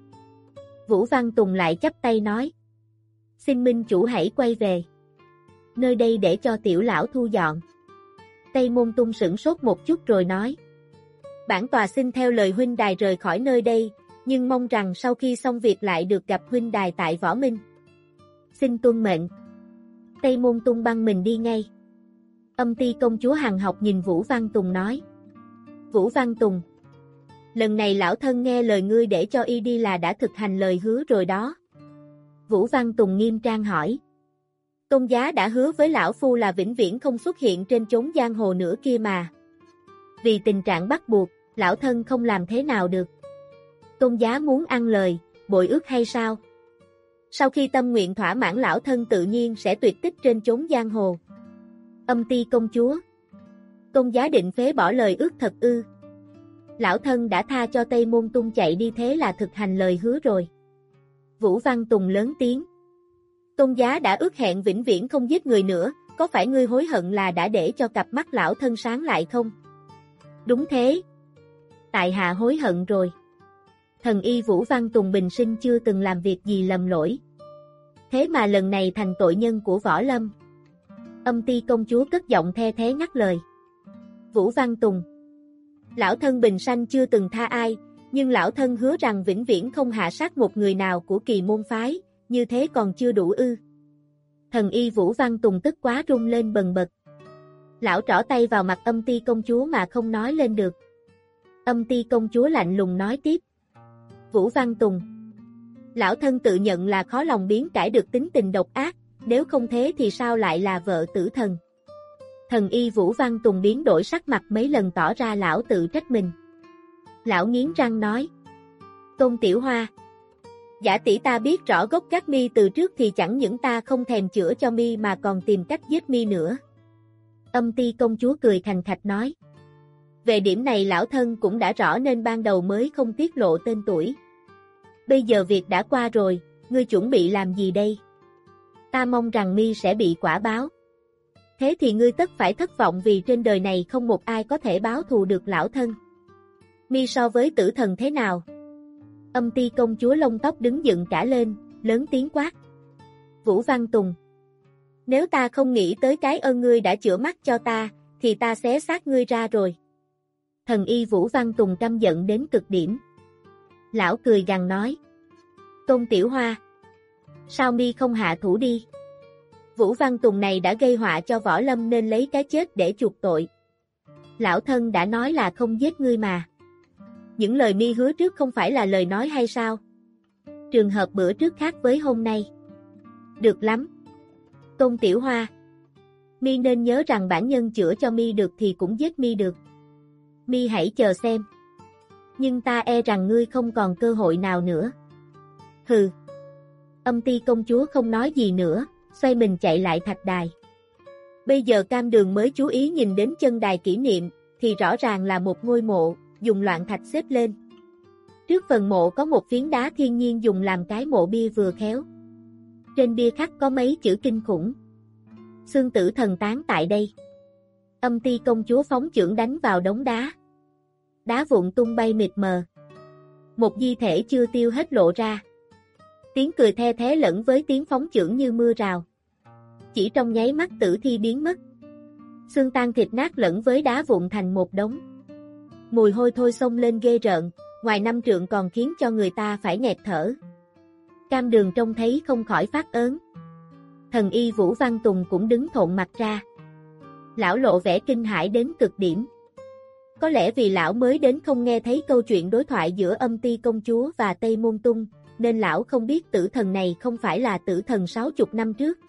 Vũ Văn Tùng lại chắp tay nói. Xin minh chủ hãy quay về. Nơi đây để cho tiểu lão thu dọn. Tây Môn Tung sửng sốt một chút rồi nói. Bản tòa xin theo lời huynh đài rời khỏi nơi đây, nhưng mong rằng sau khi xong việc lại được gặp huynh đài tại Võ Minh. Xin tuân mệnh. Tây Môn Tung băng mình đi ngay. Âm ti công chúa Hằng học nhìn Vũ Văn Tùng nói. Vũ Văn Tùng. Lần này lão thân nghe lời ngươi để cho y đi là đã thực hành lời hứa rồi đó. Vũ Văn Tùng nghiêm trang hỏi. Tôn giá đã hứa với lão phu là vĩnh viễn không xuất hiện trên chốn giang hồ nữa kia mà. Vì tình trạng bắt buộc, lão thân không làm thế nào được. Tôn giá muốn ăn lời, bội ước hay sao? Sau khi tâm nguyện thỏa mãn lão thân tự nhiên sẽ tuyệt tích trên chốn giang hồ. Âm ti công chúa. Tôn giá định phế bỏ lời ước thật ư. Lão thân đã tha cho Tây Môn Tung chạy đi thế là thực hành lời hứa rồi. Vũ Văn Tùng lớn tiếng. Tôn giá đã ước hẹn vĩnh viễn không giết người nữa, có phải ngươi hối hận là đã để cho cặp mắt lão thân sáng lại không? Đúng thế. Tại hạ hối hận rồi. Thần y Vũ Văn Tùng Bình Sinh chưa từng làm việc gì lầm lỗi. Thế mà lần này thành tội nhân của Võ Lâm. Âm ti công chúa cất giọng the thế ngắt lời. Vũ Văn Tùng Lão thân Bình Sanh chưa từng tha ai, nhưng lão thân hứa rằng vĩnh viễn không hạ sát một người nào của kỳ môn phái, như thế còn chưa đủ ư. Thần y Vũ Văn Tùng tức quá rung lên bần bật. Lão trỏ tay vào mặt âm ti công chúa mà không nói lên được. Âm ti công chúa lạnh lùng nói tiếp. Vũ Văn Tùng Lão thân tự nhận là khó lòng biến cải được tính tình độc ác, nếu không thế thì sao lại là vợ tử thần. Thần y Vũ Văn Tùng biến đổi sắc mặt mấy lần tỏ ra lão tự trách mình. Lão nghiến răng nói. Tôn Tiểu Hoa Giả tỷ ta biết rõ gốc các mi từ trước thì chẳng những ta không thèm chữa cho mi mà còn tìm cách giết mi nữa. Âm ti công chúa cười thành thạch nói. Về điểm này lão thân cũng đã rõ nên ban đầu mới không tiết lộ tên tuổi. Bây giờ việc đã qua rồi, ngươi chuẩn bị làm gì đây? Ta mong rằng mi sẽ bị quả báo. Thế thì ngươi tất phải thất vọng vì trên đời này không một ai có thể báo thù được lão thân. Mi so với tử thần thế nào? Âm ti công chúa lông tóc đứng dựng cả lên, lớn tiếng quát. Vũ Văn Tùng. Nếu ta không nghĩ tới cái ơn ngươi đã chữa mắt cho ta, thì ta xé xác ngươi ra rồi. Thần y Vũ Văn Tùng căm giận đến cực điểm. Lão cười gằn nói. Tôn Tiểu Hoa. Sao mi không hạ thủ đi? Vũ Văn Tùng này đã gây họa cho Võ Lâm nên lấy cái chết để chuộc tội. Lão thân đã nói là không giết ngươi mà. Những lời mi hứa trước không phải là lời nói hay sao? Trường hợp bữa trước khác với hôm nay. Được lắm. Tôn Tiểu Hoa. Mi nên nhớ rằng bản nhân chữa cho mi được thì cũng giết mi được. Mi hãy chờ xem. Nhưng ta e rằng ngươi không còn cơ hội nào nữa. Hừ. Âm ti công chúa không nói gì nữa, xoay mình chạy lại thạch đài. Bây giờ cam đường mới chú ý nhìn đến chân đài kỷ niệm, thì rõ ràng là một ngôi mộ, dùng loạn thạch xếp lên. Trước phần mộ có một phiến đá thiên nhiên dùng làm cái mộ bia vừa khéo. Trên bia khắc có mấy chữ kinh khủng. Xương tử thần tán tại đây. Âm ti công chúa phóng trưởng đánh vào đống đá. Đá vụn tung bay mịt mờ. Một di thể chưa tiêu hết lộ ra. Tiếng cười the thế lẫn với tiếng phóng trưởng như mưa rào. Chỉ trong nháy mắt tử thi biến mất. Xương tan thịt nát lẫn với đá vụn thành một đống. Mùi hôi thôi xông lên ghê rợn, ngoài năm trượng còn khiến cho người ta phải nghẹt thở. Cam đường trông thấy không khỏi phát ớn. Thần y Vũ Văn Tùng cũng đứng thộn mặt ra. Lão lộ vẻ kinh hãi đến cực điểm. Có lẽ vì lão mới đến không nghe thấy câu chuyện đối thoại giữa âm ti công chúa và Tây Môn Tung, nên lão không biết tử thần này không phải là tử thần 60 năm trước.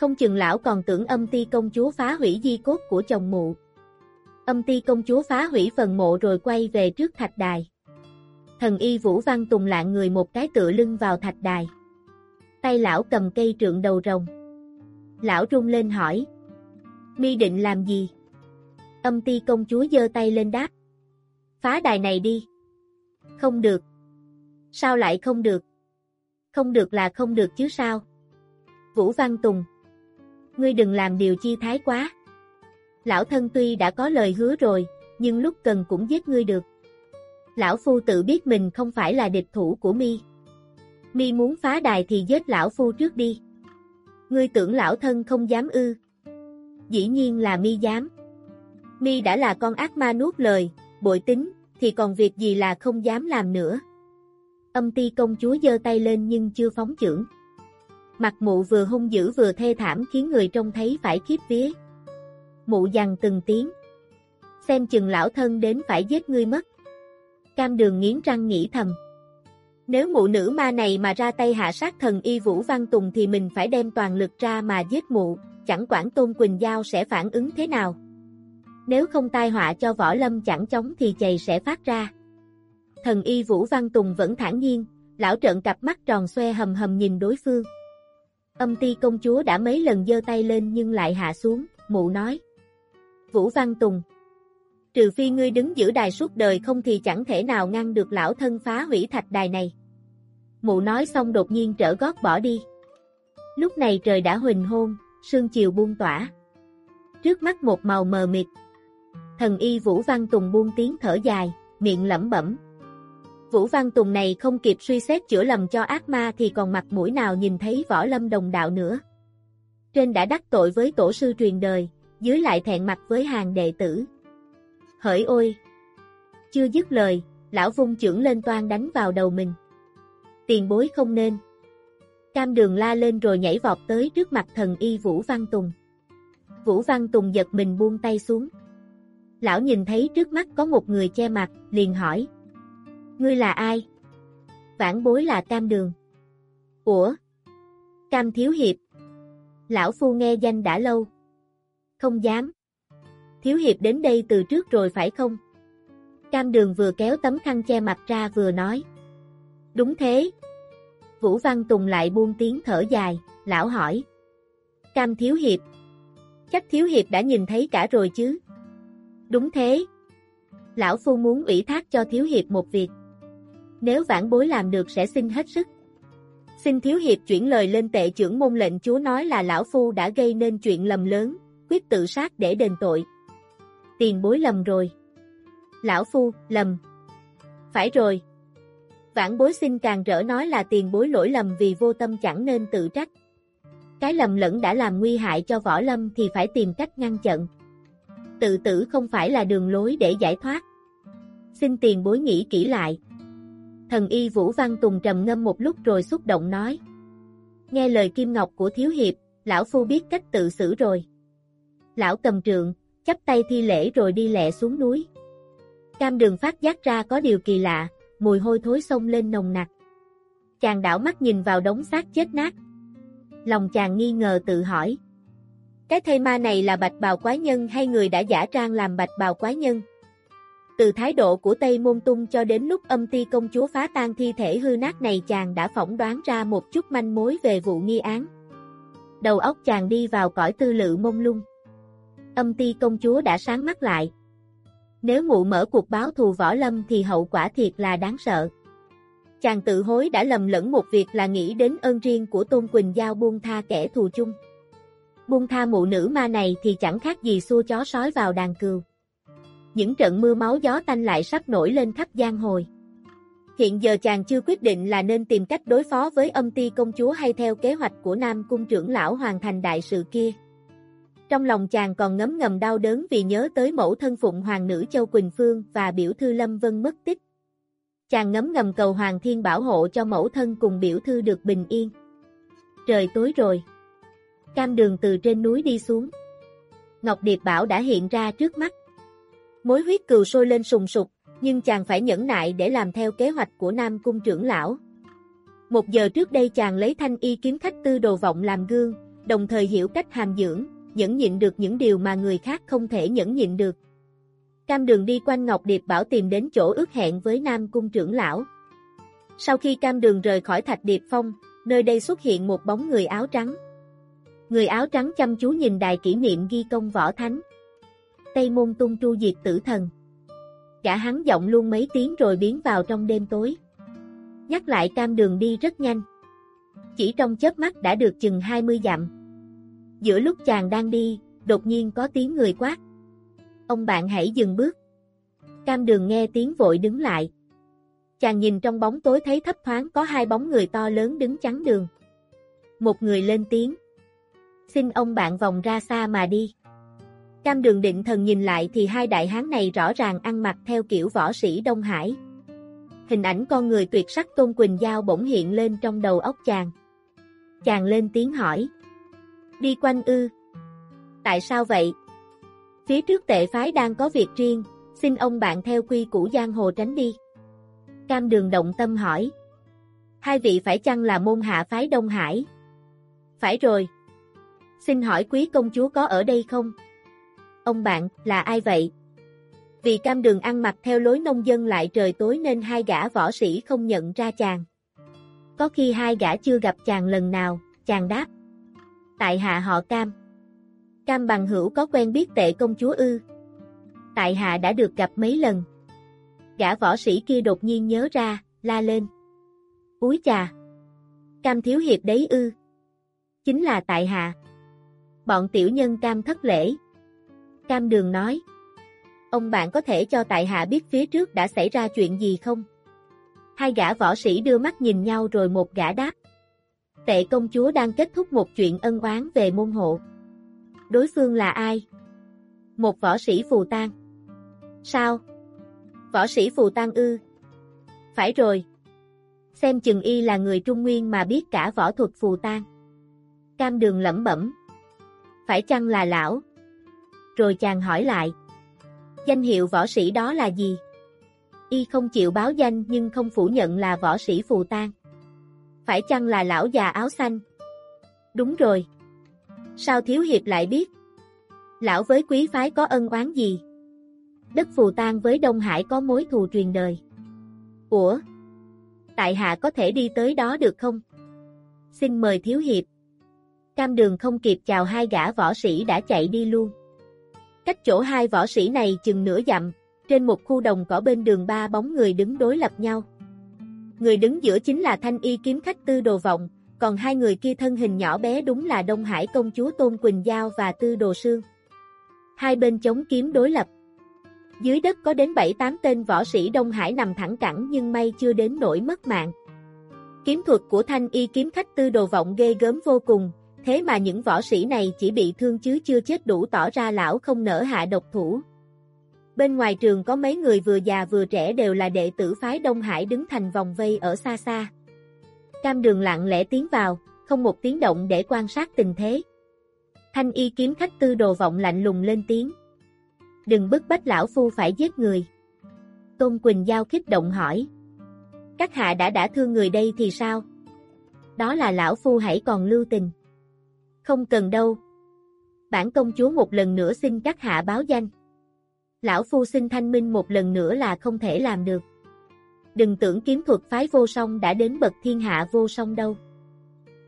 Không chừng lão còn tưởng âm ti công chúa phá hủy di cốt của chồng mụ. Âm ti công chúa phá hủy phần mộ rồi quay về trước thạch đài. Thần y Vũ Văn Tùng lạng người một cái tựa lưng vào thạch đài. Tay lão cầm cây trượng đầu rồng. Lão rung lên hỏi. Mi định làm gì? Âm ti công chúa giơ tay lên đáp. Phá đài này đi. Không được. Sao lại không được? Không được là không được chứ sao? Vũ Văn Tùng. Ngươi đừng làm điều chi thái quá. Lão thân tuy đã có lời hứa rồi, nhưng lúc cần cũng giết ngươi được. Lão Phu tự biết mình không phải là địch thủ của mi. Mi muốn phá đài thì giết Lão Phu trước đi. Ngươi tưởng Lão thân không dám ư. Dĩ nhiên là mi dám. Mi đã là con ác ma nuốt lời, bội tính, thì còn việc gì là không dám làm nữa. Âm ti công chúa giơ tay lên nhưng chưa phóng chưởng. Mặt mụ vừa hung dữ vừa thê thảm khiến người trông thấy phải khiếp vía. Mụ dằn từng tiếng. Xem chừng lão thân đến phải giết ngươi mất. Cam đường nghiến răng nghĩ thầm. Nếu mụ nữ ma này mà ra tay hạ sát thần y Vũ Văn Tùng thì mình phải đem toàn lực ra mà giết mụ, chẳng quản Tôn Quỳnh Giao sẽ phản ứng thế nào. Nếu không tai họa cho võ lâm chẳng chống thì chày sẽ phát ra. Thần y Vũ Văn Tùng vẫn thản nhiên, lão trợn cặp mắt tròn xoe hầm hầm nhìn đối phương. Âm ti công chúa đã mấy lần giơ tay lên nhưng lại hạ xuống, mụ nói. Vũ Văn Tùng Trừ phi ngươi đứng giữ đài suốt đời không thì chẳng thể nào ngăn được lão thân phá hủy thạch đài này. Mụ nói xong đột nhiên trở gót bỏ đi. Lúc này trời đã huỳnh hôn, sương chiều buông tỏa. Trước mắt một màu mờ mịt. Thần y Vũ Văn Tùng buông tiếng thở dài, miệng lẩm bẩm, Vũ Văn Tùng này không kịp suy xét chữa lầm cho ác ma thì còn mặt mũi nào nhìn thấy võ lâm đồng đạo nữa. Trên đã đắc tội với tổ sư truyền đời, dưới lại thẹn mặt với hàng đệ tử. Hỡi ôi! Chưa dứt lời, lão vung trưởng lên toan đánh vào đầu mình. Tiền bối không nên. Cam đường la lên rồi nhảy vọt tới trước mặt thần y Vũ Văn Tùng. Vũ Văn Tùng giật mình buông tay xuống. Lão nhìn thấy trước mắt có một người che mặt, liền hỏi. Ngươi là ai? Vãn bối là Cam Đường. Ủa? Cam Thiếu Hiệp. Lão Phu nghe danh đã lâu. Không dám. Thiếu Hiệp đến đây từ trước rồi phải không? Cam Đường vừa kéo tấm khăn che mặt ra vừa nói. Đúng thế. Vũ Văn Tùng lại buông tiếng thở dài, lão hỏi. Cam Thiếu Hiệp. Chắc Thiếu Hiệp đã nhìn thấy cả rồi chứ? Đúng thế. Lão Phu muốn ủy thác cho Thiếu Hiệp một việc nếu vãn bối làm được sẽ xin hết sức. Xin thiếu hiệp chuyển lời lên tệ trưởng môn lệnh chúa nói là lão phu đã gây nên chuyện lầm lớn, quyết tự sát để đền tội. Tiền bối lầm rồi. Lão phu, lầm. Phải rồi. Vãn bối xin càng rỡ nói là tiền bối lỗi lầm vì vô tâm chẳng nên tự trách. Cái lầm lẫn đã làm nguy hại cho võ lâm thì phải tìm cách ngăn chặn. Tự tử không phải là đường lối để giải thoát. Xin tiền bối nghĩ kỹ lại. Thần y Vũ Văn Tùng trầm ngâm một lúc rồi xúc động nói. Nghe lời Kim Ngọc của Thiếu Hiệp, lão phu biết cách tự xử rồi. Lão cầm trượng, chắp tay thi lễ rồi đi lẹ xuống núi. Cam đường phát giác ra có điều kỳ lạ, mùi hôi thối xông lên nồng nặc. Chàng đảo mắt nhìn vào đống xác chết nát. Lòng chàng nghi ngờ tự hỏi. Cái thây ma này là bạch bào quái nhân hay người đã giả trang làm bạch bào quái nhân? Từ thái độ của Tây Môn Tung cho đến lúc âm ti công chúa phá tan thi thể hư nát này chàng đã phỏng đoán ra một chút manh mối về vụ nghi án. Đầu óc chàng đi vào cõi tư lự mông lung. Âm ti công chúa đã sáng mắt lại. Nếu mụ mở cuộc báo thù võ lâm thì hậu quả thiệt là đáng sợ. Chàng tự hối đã lầm lẫn một việc là nghĩ đến ơn riêng của Tôn Quỳnh Giao buông tha kẻ thù chung. Buông tha mụ nữ ma này thì chẳng khác gì xua chó sói vào đàn cừu. Những trận mưa máu gió tanh lại sắp nổi lên khắp giang hồi. Hiện giờ chàng chưa quyết định là nên tìm cách đối phó với âm ti công chúa hay theo kế hoạch của Nam Cung trưởng lão hoàn thành đại sự kia. Trong lòng chàng còn ngấm ngầm đau đớn vì nhớ tới mẫu thân phụng hoàng nữ Châu Quỳnh Phương và biểu thư Lâm Vân mất tích. Chàng ngấm ngầm cầu Hoàng Thiên bảo hộ cho mẫu thân cùng biểu thư được bình yên. Trời tối rồi. Cam đường từ trên núi đi xuống. Ngọc Điệp Bảo đã hiện ra trước mắt. Mối huyết cừu sôi lên sùng sục, nhưng chàng phải nhẫn nại để làm theo kế hoạch của Nam Cung trưởng lão. Một giờ trước đây chàng lấy thanh y kiếm khách tư đồ vọng làm gương, đồng thời hiểu cách hàm dưỡng, nhẫn nhịn được những điều mà người khác không thể nhẫn nhịn được. Cam đường đi quanh Ngọc Điệp Bảo tìm đến chỗ ước hẹn với Nam Cung trưởng lão. Sau khi cam đường rời khỏi Thạch Điệp Phong, nơi đây xuất hiện một bóng người áo trắng. Người áo trắng chăm chú nhìn đài kỷ niệm ghi công võ thánh. Tây môn tung tru diệt tử thần. Gã hắn giọng luôn mấy tiếng rồi biến vào trong đêm tối. Nhắc lại cam đường đi rất nhanh. Chỉ trong chớp mắt đã được chừng 20 dặm. Giữa lúc chàng đang đi, đột nhiên có tiếng người quát. Ông bạn hãy dừng bước. Cam đường nghe tiếng vội đứng lại. Chàng nhìn trong bóng tối thấy thấp thoáng có hai bóng người to lớn đứng chắn đường. Một người lên tiếng. Xin ông bạn vòng ra xa mà đi. Cam đường định thần nhìn lại thì hai đại hán này rõ ràng ăn mặc theo kiểu võ sĩ Đông Hải. Hình ảnh con người tuyệt sắc Tôn Quỳnh Giao bỗng hiện lên trong đầu óc chàng. Chàng lên tiếng hỏi. Đi quanh ư. Tại sao vậy? Phía trước tệ phái đang có việc riêng, xin ông bạn theo quy củ giang hồ tránh đi. Cam đường động tâm hỏi. Hai vị phải chăng là môn hạ phái Đông Hải? Phải rồi. Xin hỏi quý công chúa có ở đây không? Ông bạn, là ai vậy? Vì cam đường ăn mặc theo lối nông dân lại trời tối nên hai gã võ sĩ không nhận ra chàng. Có khi hai gã chưa gặp chàng lần nào, chàng đáp. Tại hạ họ cam. Cam bằng hữu có quen biết tệ công chúa ư. Tại hạ đã được gặp mấy lần. Gã võ sĩ kia đột nhiên nhớ ra, la lên. Úi chà! Cam thiếu hiệp đấy ư. Chính là tại hạ. Bọn tiểu nhân cam thất lễ. Cam đường nói. Ông bạn có thể cho tại hạ biết phía trước đã xảy ra chuyện gì không? Hai gã võ sĩ đưa mắt nhìn nhau rồi một gã đáp. Tệ công chúa đang kết thúc một chuyện ân oán về môn hộ. Đối phương là ai? Một võ sĩ phù tang. Sao? Võ sĩ phù tang ư? Phải rồi. Xem chừng y là người Trung Nguyên mà biết cả võ thuật phù tang. Cam đường lẩm bẩm. Phải chăng là lão? Rồi chàng hỏi lại. Danh hiệu võ sĩ đó là gì? Y không chịu báo danh nhưng không phủ nhận là võ sĩ phù tang. Phải chăng là lão già áo xanh? Đúng rồi. Sao Thiếu Hiệp lại biết? Lão với quý phái có ân oán gì? Đất Phù Tang với Đông Hải có mối thù truyền đời. Ủa? Tại hạ có thể đi tới đó được không? Xin mời Thiếu Hiệp. Cam đường không kịp chào hai gã võ sĩ đã chạy đi luôn. Cách chỗ hai võ sĩ này chừng nửa dặm, trên một khu đồng cỏ bên đường ba bóng người đứng đối lập nhau. Người đứng giữa chính là thanh y kiếm khách tư đồ vọng, còn hai người kia thân hình nhỏ bé đúng là Đông Hải công chúa Tôn Quỳnh Giao và Tư Đồ Sương. Hai bên chống kiếm đối lập. Dưới đất có đến 7-8 tên võ sĩ Đông Hải nằm thẳng cẳng nhưng may chưa đến nỗi mất mạng. Kiếm thuật của thanh y kiếm khách tư đồ vọng ghê gớm vô cùng, thế mà những võ sĩ này chỉ bị thương chứ chưa chết đủ tỏ ra lão không nỡ hạ độc thủ. Bên ngoài trường có mấy người vừa già vừa trẻ đều là đệ tử phái Đông Hải đứng thành vòng vây ở xa xa. Cam đường lặng lẽ tiến vào, không một tiếng động để quan sát tình thế. Thanh y kiếm khách tư đồ vọng lạnh lùng lên tiếng. Đừng bức bách lão phu phải giết người. Tôn Quỳnh Giao kích động hỏi. Các hạ đã đã thương người đây thì sao? Đó là lão phu hãy còn lưu tình. Không cần đâu. Bản công chúa một lần nữa xin các hạ báo danh. Lão phu xin thanh minh một lần nữa là không thể làm được. Đừng tưởng kiếm thuật phái vô song đã đến bậc thiên hạ vô song đâu.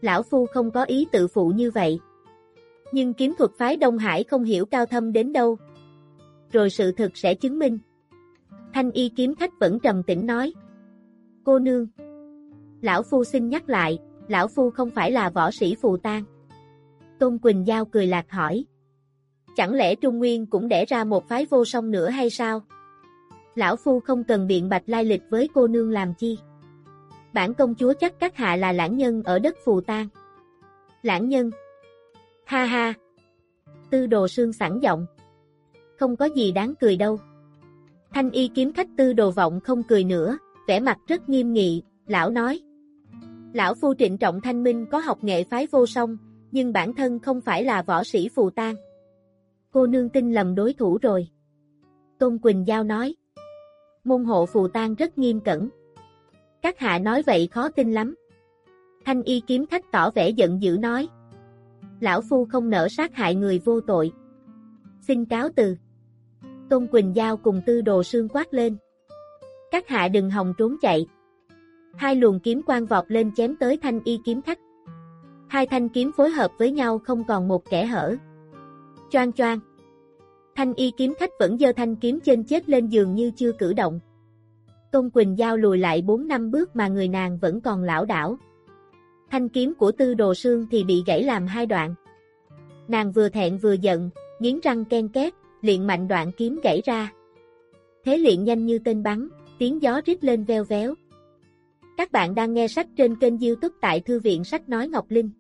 Lão phu không có ý tự phụ như vậy. Nhưng kiếm thuật phái Đông Hải không hiểu cao thâm đến đâu. Rồi sự thực sẽ chứng minh. Thanh y kiếm khách vẫn trầm tĩnh nói. Cô nương. Lão Phu xin nhắc lại, Lão Phu không phải là võ sĩ phù tang. Tôn Quỳnh Giao cười lạc hỏi. Chẳng lẽ Trung Nguyên cũng để ra một phái vô song nữa hay sao? Lão Phu không cần biện bạch lai lịch với cô nương làm chi. Bản công chúa chắc các hạ là lãng nhân ở đất phù tang. Lãng nhân. Ha ha. Tư đồ sương sẵn giọng. Không có gì đáng cười đâu. Thanh y kiếm khách tư đồ vọng không cười nữa, vẻ mặt rất nghiêm nghị, lão nói. Lão phu trịnh trọng thanh minh có học nghệ phái vô song, nhưng bản thân không phải là võ sĩ phù tang. Cô nương tin lầm đối thủ rồi. Tôn Quỳnh Giao nói. Môn hộ phù tang rất nghiêm cẩn. Các hạ nói vậy khó tin lắm. Thanh y kiếm khách tỏ vẻ giận dữ nói. Lão phu không nỡ sát hại người vô tội. Xin cáo từ. Tôn Quỳnh Giao cùng tư đồ sương quát lên. Các hạ đừng hòng trốn chạy. Hai luồng kiếm quang vọt lên chém tới thanh y kiếm khách. Hai thanh kiếm phối hợp với nhau không còn một kẻ hở. Choang choang. Thanh y kiếm khách vẫn giơ thanh kiếm trên chết lên giường như chưa cử động. Tôn Quỳnh Giao lùi lại 4 năm bước mà người nàng vẫn còn lão đảo. Thanh kiếm của tư đồ sương thì bị gãy làm hai đoạn. Nàng vừa thẹn vừa giận, nghiến răng ken két, luyện mạnh đoạn kiếm gãy ra. Thế luyện nhanh như tên bắn, tiếng gió rít lên veo véo. Các bạn đang nghe sách trên kênh youtube tại Thư viện Sách Nói Ngọc Linh.